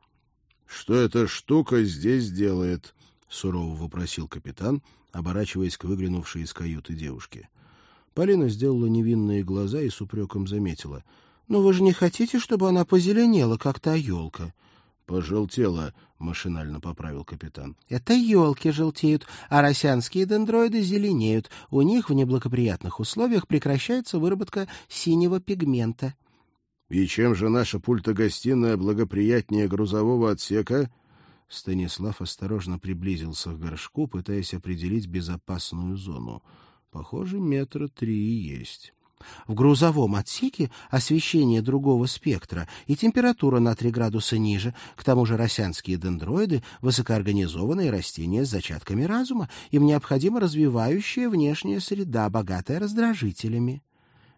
Что эта штука здесь делает? — сурово вопросил капитан, оборачиваясь к выглянувшей из каюты девушке. — Полина сделала невинные глаза и с упреком заметила. — Но вы же не хотите, чтобы она позеленела, как та елка? — Пожелтела, — машинально поправил капитан. — Это елки желтеют, а росянские дендроиды зеленеют. У них в неблагоприятных условиях прекращается выработка синего пигмента. — И чем же наша пульта-гостиная благоприятнее грузового отсека? Станислав осторожно приблизился к горшку, пытаясь определить безопасную зону. Похоже, метра три есть. В грузовом отсеке освещение другого спектра и температура на 3 градуса ниже. К тому же росянские дендроиды — высокоорганизованные растения с зачатками разума. Им необходима развивающая внешняя среда, богатая раздражителями.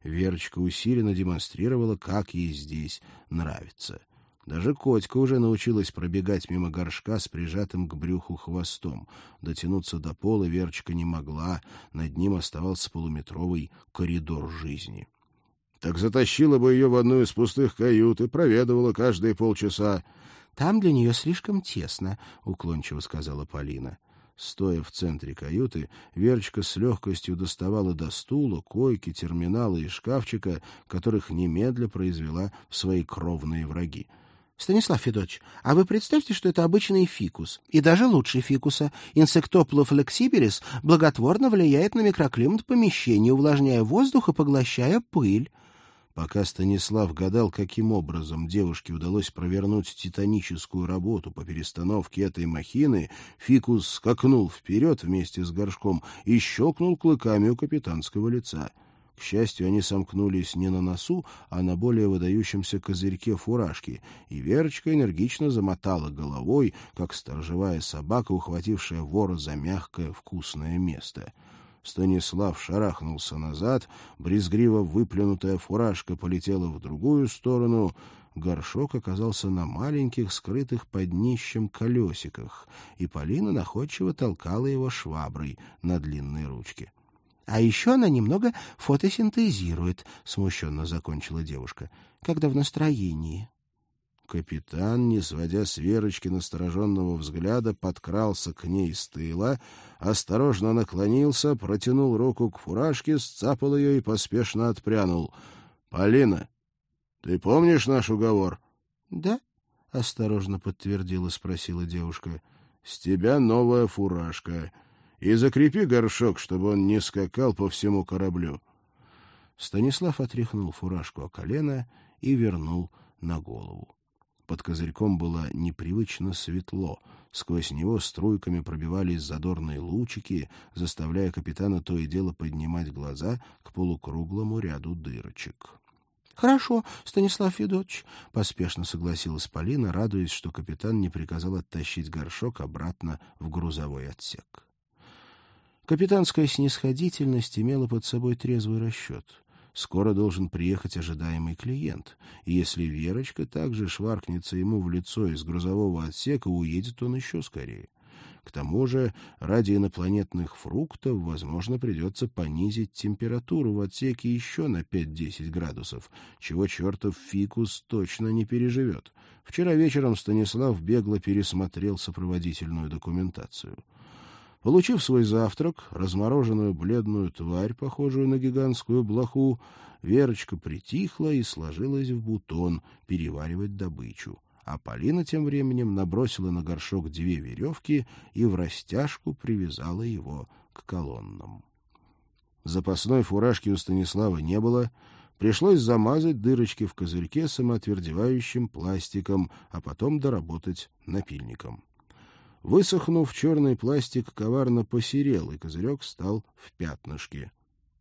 Верочка усиленно демонстрировала, как ей здесь нравится. — даже котика уже научилась пробегать мимо горшка с прижатым к брюху хвостом. Дотянуться до пола Верочка не могла, над ним оставался полуметровый коридор жизни. — Так затащила бы ее в одну из пустых кают и проведывала каждые полчаса. — Там для нее слишком тесно, — уклончиво сказала Полина. Стоя в центре каюты, Верочка с легкостью доставала до стула, койки, терминала и шкафчика, которых немедля произвела в свои кровные враги. Станислав Федорович, а вы представьте, что это обычный фикус, и даже лучше фикуса. Инсектопула флексибилис благотворно влияет на микроклимат помещения, увлажняя воздух и поглощая пыль. Пока Станислав гадал, каким образом девушке удалось провернуть титаническую работу по перестановке этой махины, фикус скакнул вперед вместе с горшком и щелкнул клыками у капитанского лица — к счастью, они сомкнулись не на носу, а на более выдающемся козырьке фуражки, и Верочка энергично замотала головой, как сторожевая собака, ухватившая вора за мягкое вкусное место. Станислав шарахнулся назад, брезгриво выплюнутая фуражка полетела в другую сторону — горшок оказался на маленьких, скрытых под днищем колесиках, и Полина находчиво толкала его шваброй на длинной ручке. А еще она немного фотосинтезирует, — смущенно закончила девушка, — когда в настроении. Капитан, не сводя с Верочки настороженного взгляда, подкрался к ней с тыла, осторожно наклонился, протянул руку к фуражке, сцапал ее и поспешно отпрянул. — Полина, ты помнишь наш уговор? — Да, — осторожно подтвердила, спросила девушка. — С тебя новая фуражка и закрепи горшок, чтобы он не скакал по всему кораблю. Станислав отряхнул фуражку о колено и вернул на голову. Под козырьком было непривычно светло. Сквозь него струйками пробивались задорные лучики, заставляя капитана то и дело поднимать глаза к полукруглому ряду дырочек. — Хорошо, Станислав Федотович, — поспешно согласилась Полина, радуясь, что капитан не приказал оттащить горшок обратно в грузовой отсек. Капитанская снисходительность имела под собой трезвый расчет. Скоро должен приехать ожидаемый клиент, и если Верочка также шваркнется ему в лицо из грузового отсека, уедет он еще скорее. К тому же, ради инопланетных фруктов, возможно, придется понизить температуру в отсеке еще на 5-10 градусов, чего чертов фикус точно не переживет. Вчера вечером Станислав бегло пересмотрел сопроводительную документацию. Получив свой завтрак, размороженную бледную тварь, похожую на гигантскую блоху, Верочка притихла и сложилась в бутон переваривать добычу. А Полина тем временем набросила на горшок две веревки и в растяжку привязала его к колоннам. Запасной фуражки у Станислава не было, Пришлось замазать дырочки в козырьке самоотвердевающим пластиком, а потом доработать напильником. Высохнув, черный пластик коварно посерел, и козырек стал в пятнышке.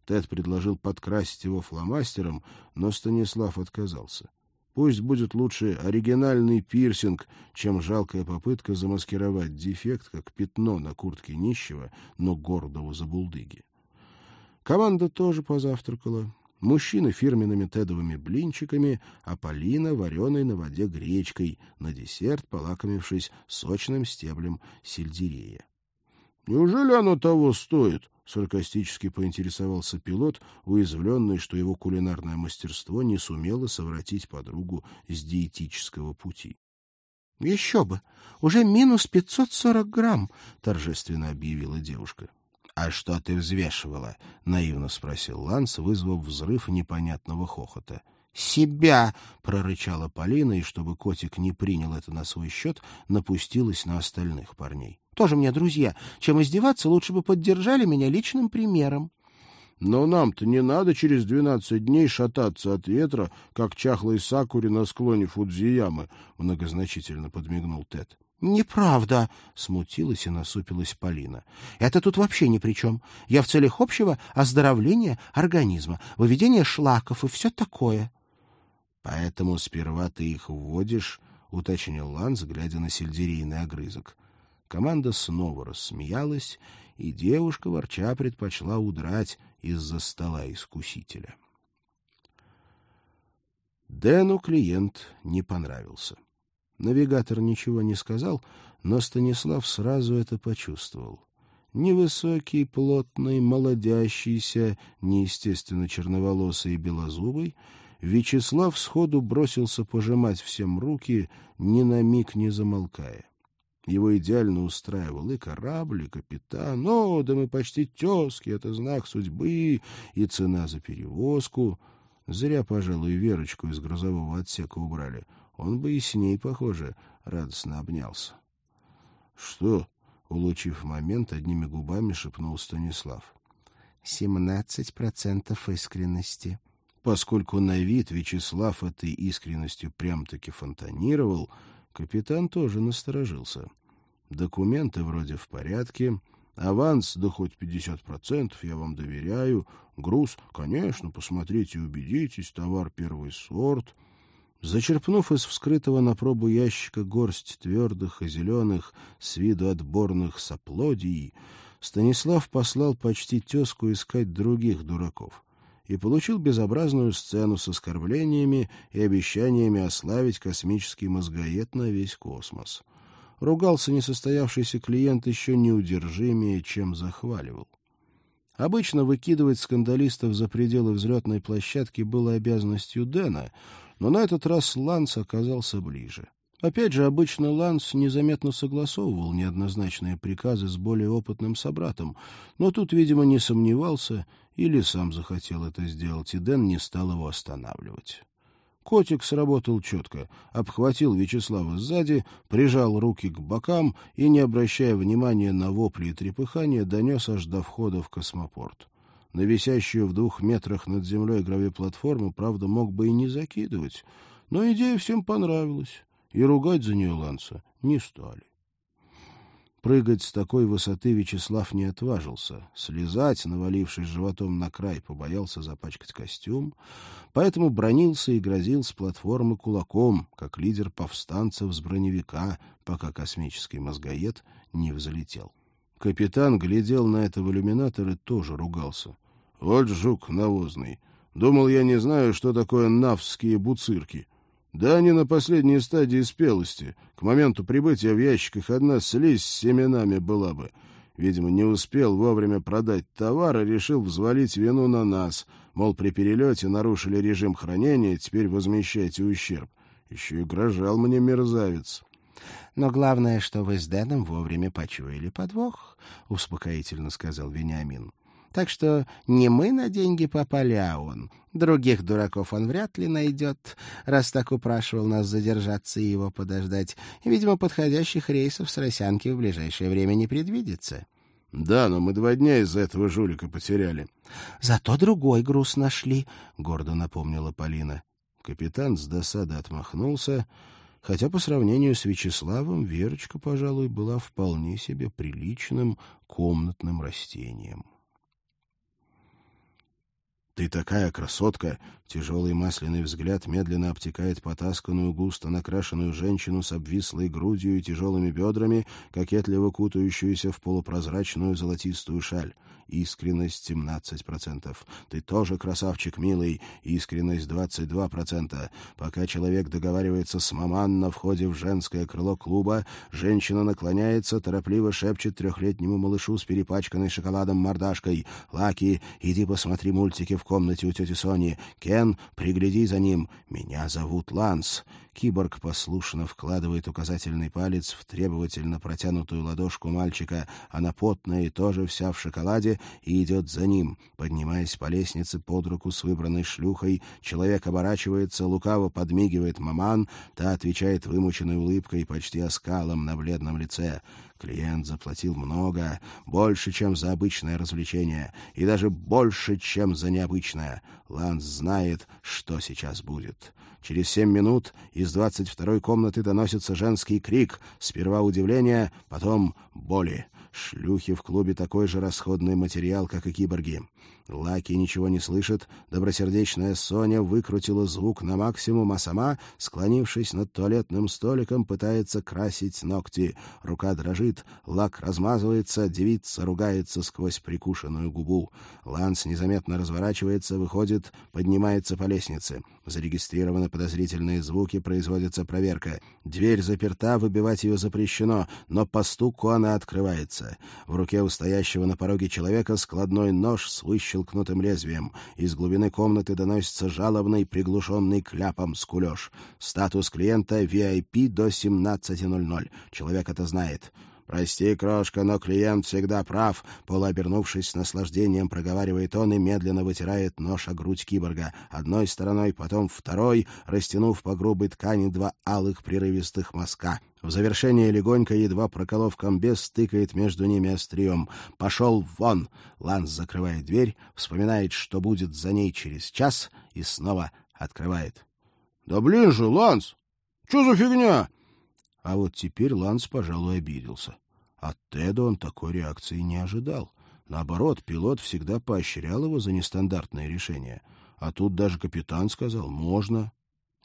Тед предложил подкрасить его фломастером, но Станислав отказался. Пусть будет лучше оригинальный пирсинг, чем жалкая попытка замаскировать дефект, как пятно на куртке нищего, но гордого забулдыги. Команда тоже позавтракала. Мужчины фирменными тедовыми блинчиками, а Полина вареной на воде гречкой, на десерт полакомившись сочным стеблем сельдерея. — Неужели оно того стоит? — саркастически поинтересовался пилот, уязвленный, что его кулинарное мастерство не сумело совратить подругу с диетического пути. — Еще бы! Уже минус пятьсот сорок грамм! — торжественно объявила девушка. — «А что ты взвешивала?» — наивно спросил Ланс, вызвав взрыв непонятного хохота. «Себя!» — прорычала Полина, и чтобы котик не принял это на свой счет, напустилась на остальных парней. «Тоже мне друзья. Чем издеваться, лучше бы поддержали меня личным примером». «Но нам-то не надо через двенадцать дней шататься от ветра, как чахлый сакури на склоне Фудзиямы», — многозначительно подмигнул Тед. «Неправда!» — смутилась и насупилась Полина. «Это тут вообще ни при чем. Я в целях общего оздоровления организма, выведения шлаков и все такое». «Поэтому сперва ты их вводишь», — уточнил Ланс, глядя на сельдерейный огрызок. Команда снова рассмеялась, и девушка, ворча, предпочла удрать из-за стола искусителя. Дэну клиент не понравился. Навигатор ничего не сказал, но Станислав сразу это почувствовал. Невысокий, плотный, молодящийся, неестественно черноволосый и белозубый, Вячеслав сходу бросился пожимать всем руки, ни на миг не замолкая. Его идеально устраивал и корабль, и капитан. О, да мы почти тезки, это знак судьбы, и цена за перевозку. Зря, пожалуй, Верочку из грузового отсека убрали — он бы и с ней, похоже, радостно обнялся. — Что? — улучив момент, одними губами шепнул Станислав. — Семнадцать процентов искренности. Поскольку на вид Вячеслав этой искренностью прям-таки фонтанировал, капитан тоже насторожился. Документы вроде в порядке, аванс, да хоть пятьдесят процентов, я вам доверяю, груз, конечно, посмотрите и убедитесь, товар первый сорт — Зачерпнув из вскрытого на пробу ящика горсть твердых и зеленых, с виду отборных соплодий, Станислав послал почти тезку искать других дураков и получил безобразную сцену с оскорблениями и обещаниями ославить космический мозгоед на весь космос. Ругался несостоявшийся клиент еще неудержимее, чем захваливал. Обычно выкидывать скандалистов за пределы взлетной площадки было обязанностью Дэна, но на этот раз Ланс оказался ближе. Опять же, обычно Ланс незаметно согласовывал неоднозначные приказы с более опытным собратом, но тут, видимо, не сомневался или сам захотел это сделать, и Дэн не стал его останавливать. Котик сработал четко, обхватил Вячеслава сзади, прижал руки к бокам и, не обращая внимания на вопли и трепыхания, донес аж до входа в космопорт. На висящую в двух метрах над землей гравиплатформу, правда, мог бы и не закидывать, но идея всем понравилась, и ругать за нее Ланса не стали. Прыгать с такой высоты Вячеслав не отважился. Слезать, навалившись животом на край, побоялся запачкать костюм, поэтому бронился и грозил с платформы кулаком, как лидер повстанцев с броневика, пока космический мозгоед не взлетел. Капитан глядел на это в и тоже ругался. Вот жук навозный. Думал, я не знаю, что такое навские буцирки. Да они на последней стадии спелости. К моменту прибытия в ящиках одна слизь с семенами была бы. Видимо, не успел вовремя продать товар и решил взвалить вину на нас. Мол, при перелете нарушили режим хранения, теперь возмещайте ущерб. Еще и угрожал мне мерзавец. Но главное, что вы с Дэном вовремя почуяли подвох, — успокоительно сказал Вениамин. Так что не мы на деньги попали, а он. Других дураков он вряд ли найдет, раз так упрашивал нас задержаться и его подождать. Видимо, подходящих рейсов с Росянки в ближайшее время не предвидится. Да, но мы два дня из-за этого жулика потеряли. Зато другой груз нашли, — гордо напомнила Полина. Капитан с досады отмахнулся, хотя по сравнению с Вячеславом Верочка, пожалуй, была вполне себе приличным комнатным растением. «Ты такая красотка!» Тяжелый масляный взгляд медленно обтекает потасканную, густо накрашенную женщину с обвислой грудью и тяжелыми бедрами, кокетливо кутающуюся в полупрозрачную золотистую шаль. Искренность 17%. Ты тоже красавчик, милый. Искренность 22%. Пока человек договаривается с маман на входе в женское крыло клуба, женщина наклоняется, торопливо шепчет трехлетнему малышу с перепачканной шоколадом мордашкой. «Лаки, иди посмотри мультики в комнате у тети Сони. Кен, пригляди за ним. Меня зовут Ланс». Киборг послушно вкладывает указательный палец в требовательно протянутую ладошку мальчика. Она потная и тоже вся в шоколаде, и идет за ним. Поднимаясь по лестнице под руку с выбранной шлюхой, человек оборачивается, лукаво подмигивает маман, та отвечает вымученной улыбкой, почти оскалом на бледном лице. Клиент заплатил много, больше, чем за обычное развлечение, и даже больше, чем за необычное. Ланс знает, что сейчас будет. Через семь минут из двадцать второй комнаты доносится женский крик. Сперва удивление, потом боли. Шлюхи в клубе такой же расходный материал, как и киборги. Лаки ничего не слышит. Добросердечная Соня выкрутила звук на максимум, а сама, склонившись над туалетным столиком, пытается красить ногти. Рука дрожит, лак размазывается, девица ругается сквозь прикушенную губу. Ланс незаметно разворачивается, выходит, поднимается по лестнице. Зарегистрированы подозрительные звуки, производится проверка. Дверь заперта, выбивать ее запрещено, но по стуку она открывается. В руке у стоящего на пороге человека складной нож с выщелкнутым щелкнутым лезвием. Из глубины комнаты доносится жалобный, приглушенный кляпом скулеж. Статус клиента VIP до 17.00. Человек это знает. «Прости, крошка, но клиент всегда прав», — полуобернувшись с наслаждением, проговаривает он и медленно вытирает нож о грудь киборга. Одной стороной, потом второй, растянув по грубой ткани два алых прерывистых мазка. В завершение легонько, едва проколов комбез, стыкает между ними острием. «Пошел вон!» Ланс закрывает дверь, вспоминает, что будет за ней через час, и снова открывает. «Да блин же, Ланс! Что за фигня?» А вот теперь Ланс, пожалуй, обиделся. От Теда он такой реакции не ожидал. Наоборот, пилот всегда поощрял его за нестандартные решения. А тут даже капитан сказал «можно»,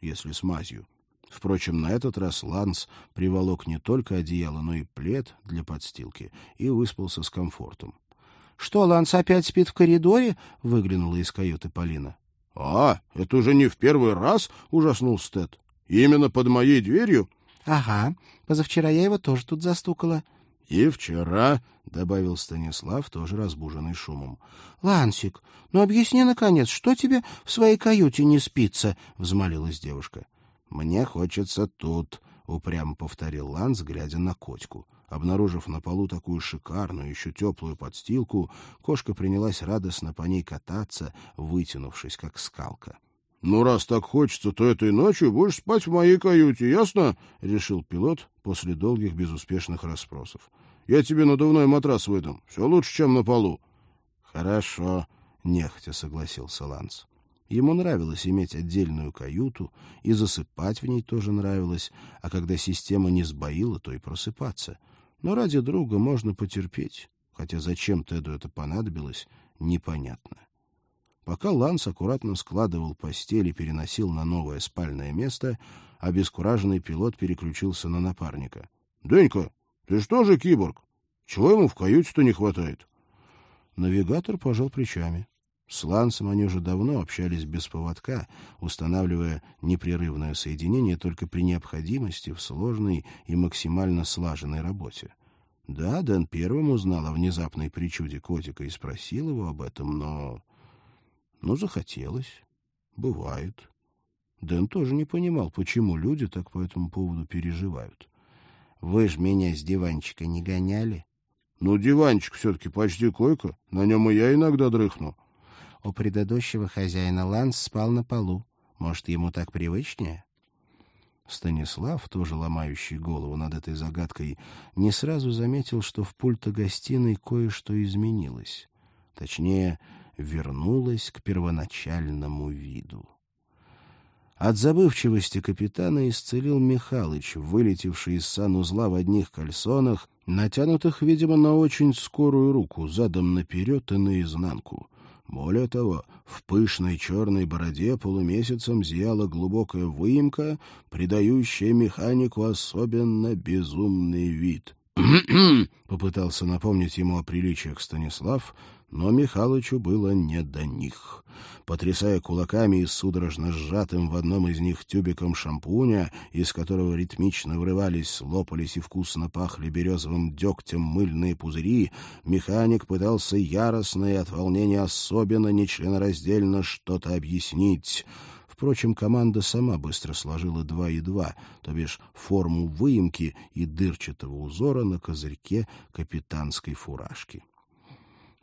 если с мазью. Впрочем, на этот раз Ланс приволок не только одеяло, но и плед для подстилки и выспался с комфортом. — Что, Ланс опять спит в коридоре? — выглянула из каюты Полина. — А, это уже не в первый раз? — ужаснул Стэд. — Именно под моей дверью? Ага, позавчера я его тоже тут застукала. — И вчера, — добавил Станислав, тоже разбуженный шумом. — Лансик, ну объясни, наконец, что тебе в своей каюте не спится? — взмолилась девушка. — Мне хочется тут, — упрямо повторил Ланс, глядя на котику. Обнаружив на полу такую шикарную, еще теплую подстилку, кошка принялась радостно по ней кататься, вытянувшись, как скалка. — «Ну, раз так хочется, то этой ночью будешь спать в моей каюте, ясно?» — решил пилот после долгих безуспешных расспросов. «Я тебе надувной матрас выдам. Все лучше, чем на полу». «Хорошо», — нехотя согласился Ланс. Ему нравилось иметь отдельную каюту, и засыпать в ней тоже нравилось, а когда система не сбоила, то и просыпаться. Но ради друга можно потерпеть, хотя зачем Теду это понадобилось, непонятно. Пока Ланс аккуратно складывал постель и переносил на новое спальное место, обескураженный пилот переключился на напарника. — Денька, ты что же киборг? Чего ему в каюте-то не хватает? Навигатор пожал плечами. С Лансом они уже давно общались без поводка, устанавливая непрерывное соединение только при необходимости в сложной и максимально слаженной работе. Да, Дэн первым узнал о внезапной причуде котика и спросил его об этом, но... Но захотелось. Бывает. Дэн тоже не понимал, почему люди так по этому поводу переживают. Вы ж меня с диванчика не гоняли? Ну, диванчик все-таки почти койка. На нем и я иногда дрыхну. У предыдущего хозяина Ланс спал на полу. Может, ему так привычнее? Станислав, тоже ломающий голову над этой загадкой, не сразу заметил, что в пульто-гостиной кое-что изменилось. Точнее, вернулось к первоначальному виду. От забывчивости капитана исцелил Михалыч, вылетевший из санузла в одних кальсонах, натянутых, видимо, на очень скорую руку, задом наперед и наизнанку. Более того, в пышной черной бороде полумесяцем зияла глубокая выемка, придающая механику особенно безумный вид. Попытался напомнить ему о приличиях Станислав, но Михалычу было не до них. Потрясая кулаками и судорожно сжатым в одном из них тюбиком шампуня, из которого ритмично врывались, лопались и вкусно пахли березовым дегтем мыльные пузыри, механик пытался яростно и от волнения особенно нечленораздельно что-то объяснить. Впрочем, команда сама быстро сложила два и два, то бишь форму выемки и дырчатого узора на козырьке капитанской фуражки. —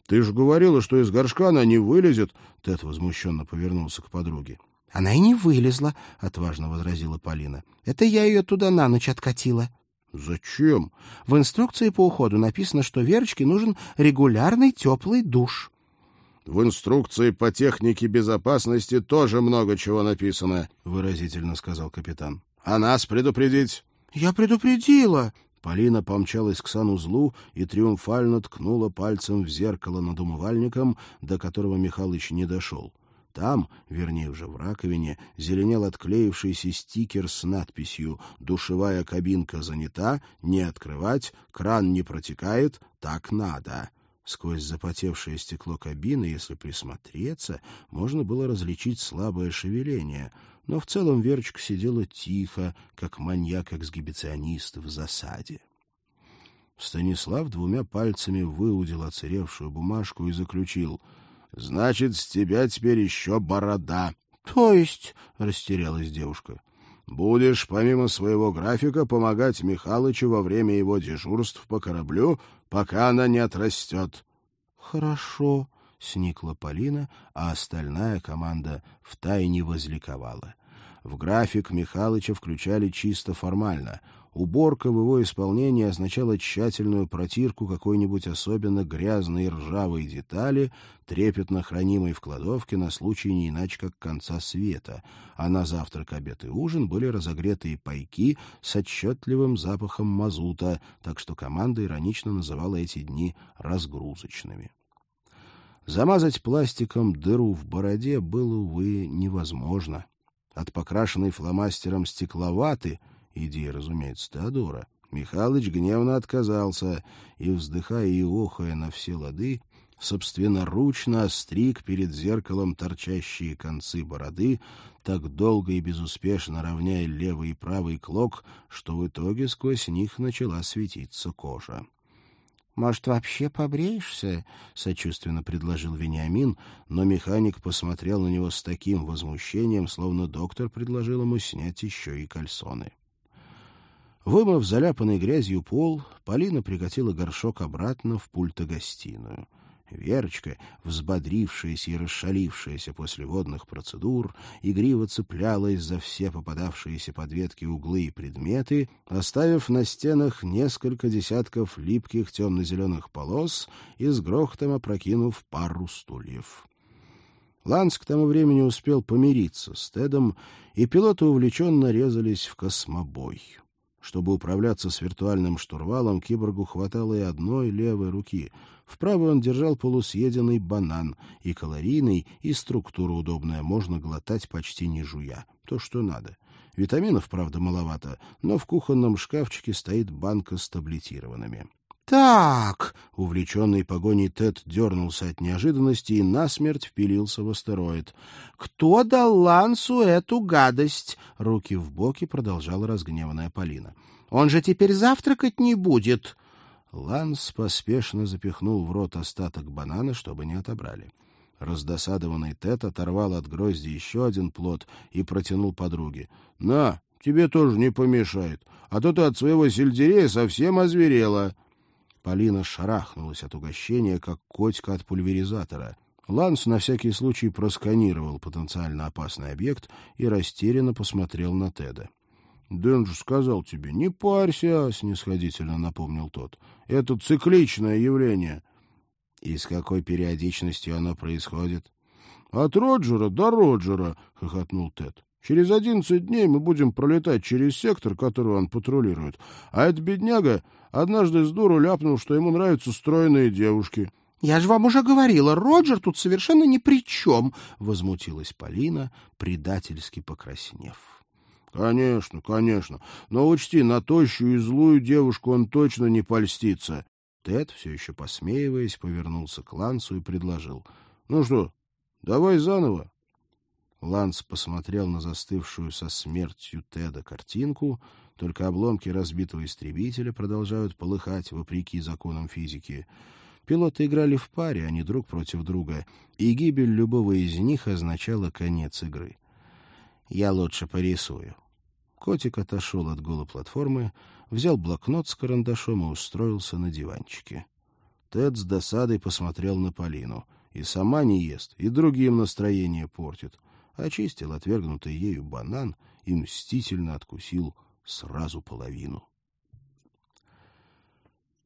Ты же говорила, что из горшка она не вылезет. Тед возмущенно повернулся к подруге. — Она и не вылезла, — отважно возразила Полина. — Это я ее туда на ночь откатила. — Зачем? — В инструкции по уходу написано, что Верочке нужен регулярный теплый душ. — В инструкции по технике безопасности тоже много чего написано, — выразительно сказал капитан. — А нас предупредить? — Я предупредила. Полина помчалась к санузлу и триумфально ткнула пальцем в зеркало над умывальником, до которого Михалыч не дошел. Там, вернее уже в раковине, зеленел отклеившийся стикер с надписью «Душевая кабинка занята, не открывать, кран не протекает, так надо». Сквозь запотевшее стекло кабины, если присмотреться, можно было различить слабое шевеление — но в целом Верочка сидела тихо, как маньяк-эксгибиционист в засаде. Станислав двумя пальцами выудил оцаревшую бумажку и заключил. — Значит, с тебя теперь еще борода. — То есть? — растерялась девушка. — Будешь, помимо своего графика, помогать Михалычу во время его дежурств по кораблю, пока она не отрастет. — Хорошо, сникла Полина, а остальная команда втайне возликовала. В график Михалыча включали чисто формально. Уборка в его исполнении означала тщательную протирку какой-нибудь особенно грязной и ржавой детали, трепетно хранимой в кладовке на случай не иначе как конца света, а на завтрак, обед и ужин были разогретые пайки с отчетливым запахом мазута, так что команда иронично называла эти дни «разгрузочными». Замазать пластиком дыру в бороде было, увы, невозможно. От покрашенной фломастером стекловаты, идея, разумеется, Теодора, Михалыч гневно отказался и, вздыхая и охая на все лады, собственноручно остриг перед зеркалом торчащие концы бороды, так долго и безуспешно равняя левый и правый клок, что в итоге сквозь них начала светиться кожа. «Может, вообще побреешься?» — сочувственно предложил Вениамин, но механик посмотрел на него с таким возмущением, словно доктор предложил ему снять еще и кальсоны. Вымыв заляпанной грязью пол, Полина прикатила горшок обратно в пульто-гостиную — Верочка, взбодрившаяся и расшалившаяся после водных процедур, игриво цеплялась за все попадавшиеся под ветки углы и предметы, оставив на стенах несколько десятков липких темно-зеленых полос и с грохотом опрокинув пару стульев. Ланс к тому времени успел помириться с Тедом, и пилоты увлеченно резались в космобой. Чтобы управляться с виртуальным штурвалом, киборгу хватало и одной левой руки — в правой он держал полусъеденный банан, и калорийный, и структура удобная, можно глотать почти не жуя. То, что надо. Витаминов, правда, маловато, но в кухонном шкафчике стоит банка с таблетированными. «Так!» — увлеченный погоней Тед дернулся от неожиданности и насмерть впилился в астероид. «Кто дал Лансу эту гадость?» — руки в боки продолжала разгневанная Полина. «Он же теперь завтракать не будет!» Ланс поспешно запихнул в рот остаток банана, чтобы не отобрали. Раздосадованный Тед оторвал от грозди еще один плод и протянул подруге. — На, тебе тоже не помешает, а то ты от своего сельдерея совсем озверела. Полина шарахнулась от угощения, как котика от пульверизатора. Ланс на всякий случай просканировал потенциально опасный объект и растерянно посмотрел на Теда. Дэн же сказал тебе, не парься, — снисходительно напомнил тот. Это цикличное явление. И с какой периодичностью оно происходит? От Роджера до Роджера, — хохотнул Тед. Через одиннадцать дней мы будем пролетать через сектор, который он патрулирует. А этот бедняга однажды с дуру ляпнул, что ему нравятся стройные девушки. — Я же вам уже говорила, Роджер тут совершенно ни при чем, — возмутилась Полина, предательски покраснев. — Конечно, конечно. Но учти, на тощую и злую девушку он точно не польстится. Тед, все еще посмеиваясь, повернулся к Лансу и предложил. — Ну что, давай заново. Ланс посмотрел на застывшую со смертью Теда картинку, только обломки разбитого истребителя продолжают полыхать вопреки законам физики. Пилоты играли в паре, а не друг против друга, и гибель любого из них означала конец игры. «Я лучше порисую». Котик отошел от голой платформы, взял блокнот с карандашом и устроился на диванчике. Тед с досадой посмотрел на Полину. И сама не ест, и другим настроение портит очистил отвергнутый ею банан и мстительно откусил сразу половину.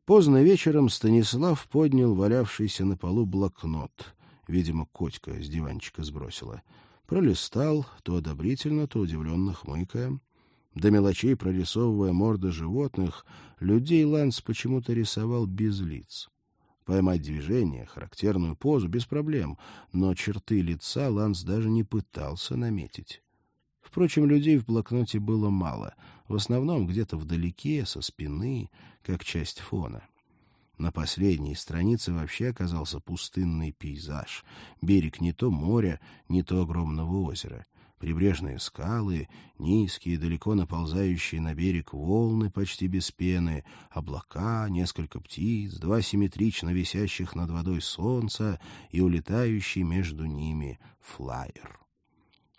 Поздно вечером Станислав поднял валявшийся на полу блокнот. Видимо, котика с диванчика сбросила. Пролистал, то одобрительно, то удивленно хмыкая. До мелочей прорисовывая морды животных, людей Ланс почему-то рисовал без лиц. Поймать движение, характерную позу без проблем, но черты лица Ланс даже не пытался наметить. Впрочем, людей в блокноте было мало, в основном где-то вдалеке, со спины, как часть фона. На последней странице вообще оказался пустынный пейзаж. Берег не то моря, не то огромного озера — прибрежные скалы, низкие, далеко наползающие на берег волны почти без пены, облака, несколько птиц, два симметрично висящих над водой солнца и улетающий между ними флайер.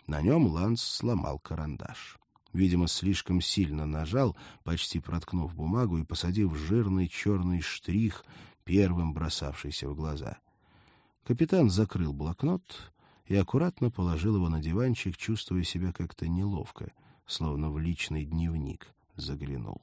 На нем Ланс сломал карандаш. Видимо, слишком сильно нажал, почти проткнув бумагу и посадив жирный черный штрих, первым бросавшийся в глаза. Капитан закрыл блокнот и аккуратно положил его на диванчик, чувствуя себя как-то неловко, словно в личный дневник заглянул.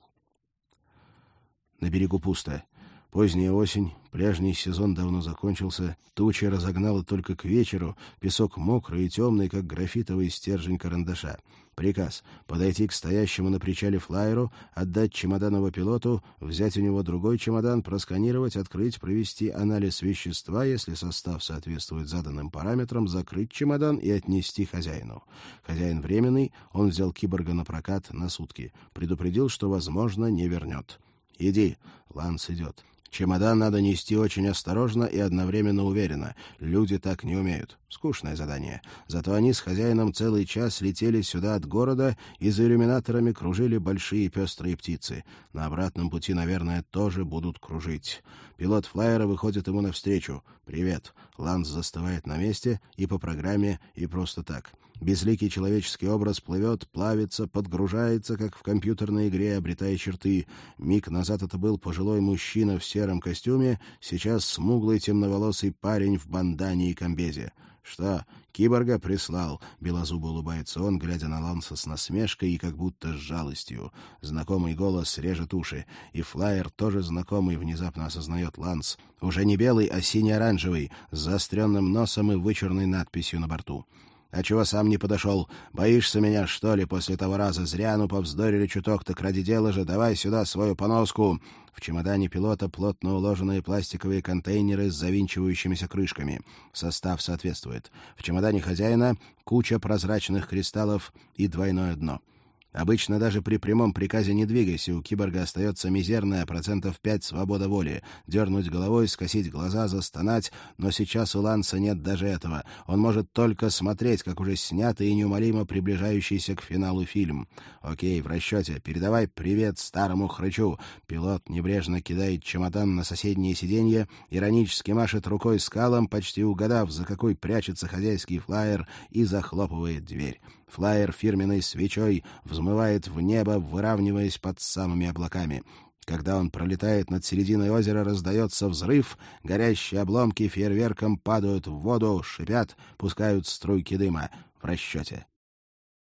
На берегу пусто. Поздняя осень, пляжный сезон давно закончился, тучи разогнала только к вечеру, песок мокрый и темный, как графитовый стержень карандаша. Приказ — подойти к стоящему на причале флайеру, отдать чемодан его пилоту, взять у него другой чемодан, просканировать, открыть, провести анализ вещества, если состав соответствует заданным параметрам, закрыть чемодан и отнести хозяину. Хозяин временный, он взял киборга на прокат на сутки. Предупредил, что, возможно, не вернет. «Иди». Ланс идет. Чемодан надо нести очень осторожно и одновременно уверенно. Люди так не умеют. Скучное задание. Зато они с хозяином целый час летели сюда от города и за иллюминаторами кружили большие пестрые птицы. На обратном пути, наверное, тоже будут кружить. Пилот флайера выходит ему навстречу. «Привет». Ланс застывает на месте и по программе, и просто так. Безликий человеческий образ плывет, плавится, подгружается, как в компьютерной игре, обретая черты. Миг назад это был пожилой мужчина в сером костюме, сейчас смуглый темноволосый парень в бандане и комбезе. «Что, киборга прислал?» — белозубо улыбается он, глядя на Ланса с насмешкой и как будто с жалостью. Знакомый голос режет уши. И флайер, тоже знакомый, внезапно осознает Ланс. Уже не белый, а синий-оранжевый, с заостренным носом и вычурной надписью на борту. А чего сам не подошел? Боишься меня, что ли, после того раза? Зря, ну, повздорили чуток, так ради дела же. Давай сюда свою поноску. В чемодане пилота плотно уложенные пластиковые контейнеры с завинчивающимися крышками. Состав соответствует. В чемодане хозяина куча прозрачных кристаллов и двойное дно. Обычно даже при прямом приказе «не двигайся» у киборга остается мизерная процентов пять свобода воли. Дернуть головой, скосить глаза, застонать. Но сейчас у Ланса нет даже этого. Он может только смотреть, как уже снятый и неумолимо приближающийся к финалу фильм. «Окей, в расчете. Передавай привет старому хрычу». Пилот небрежно кидает чемодан на соседнее сиденье, иронически машет рукой скалом, почти угадав, за какой прячется хозяйский флайер, и захлопывает дверь. Флайер фирменной свечой взмывает в небо, выравниваясь под самыми облаками. Когда он пролетает над серединой озера, раздается взрыв, горящие обломки фейерверком падают в воду, шипят, пускают струйки дыма. В расчете.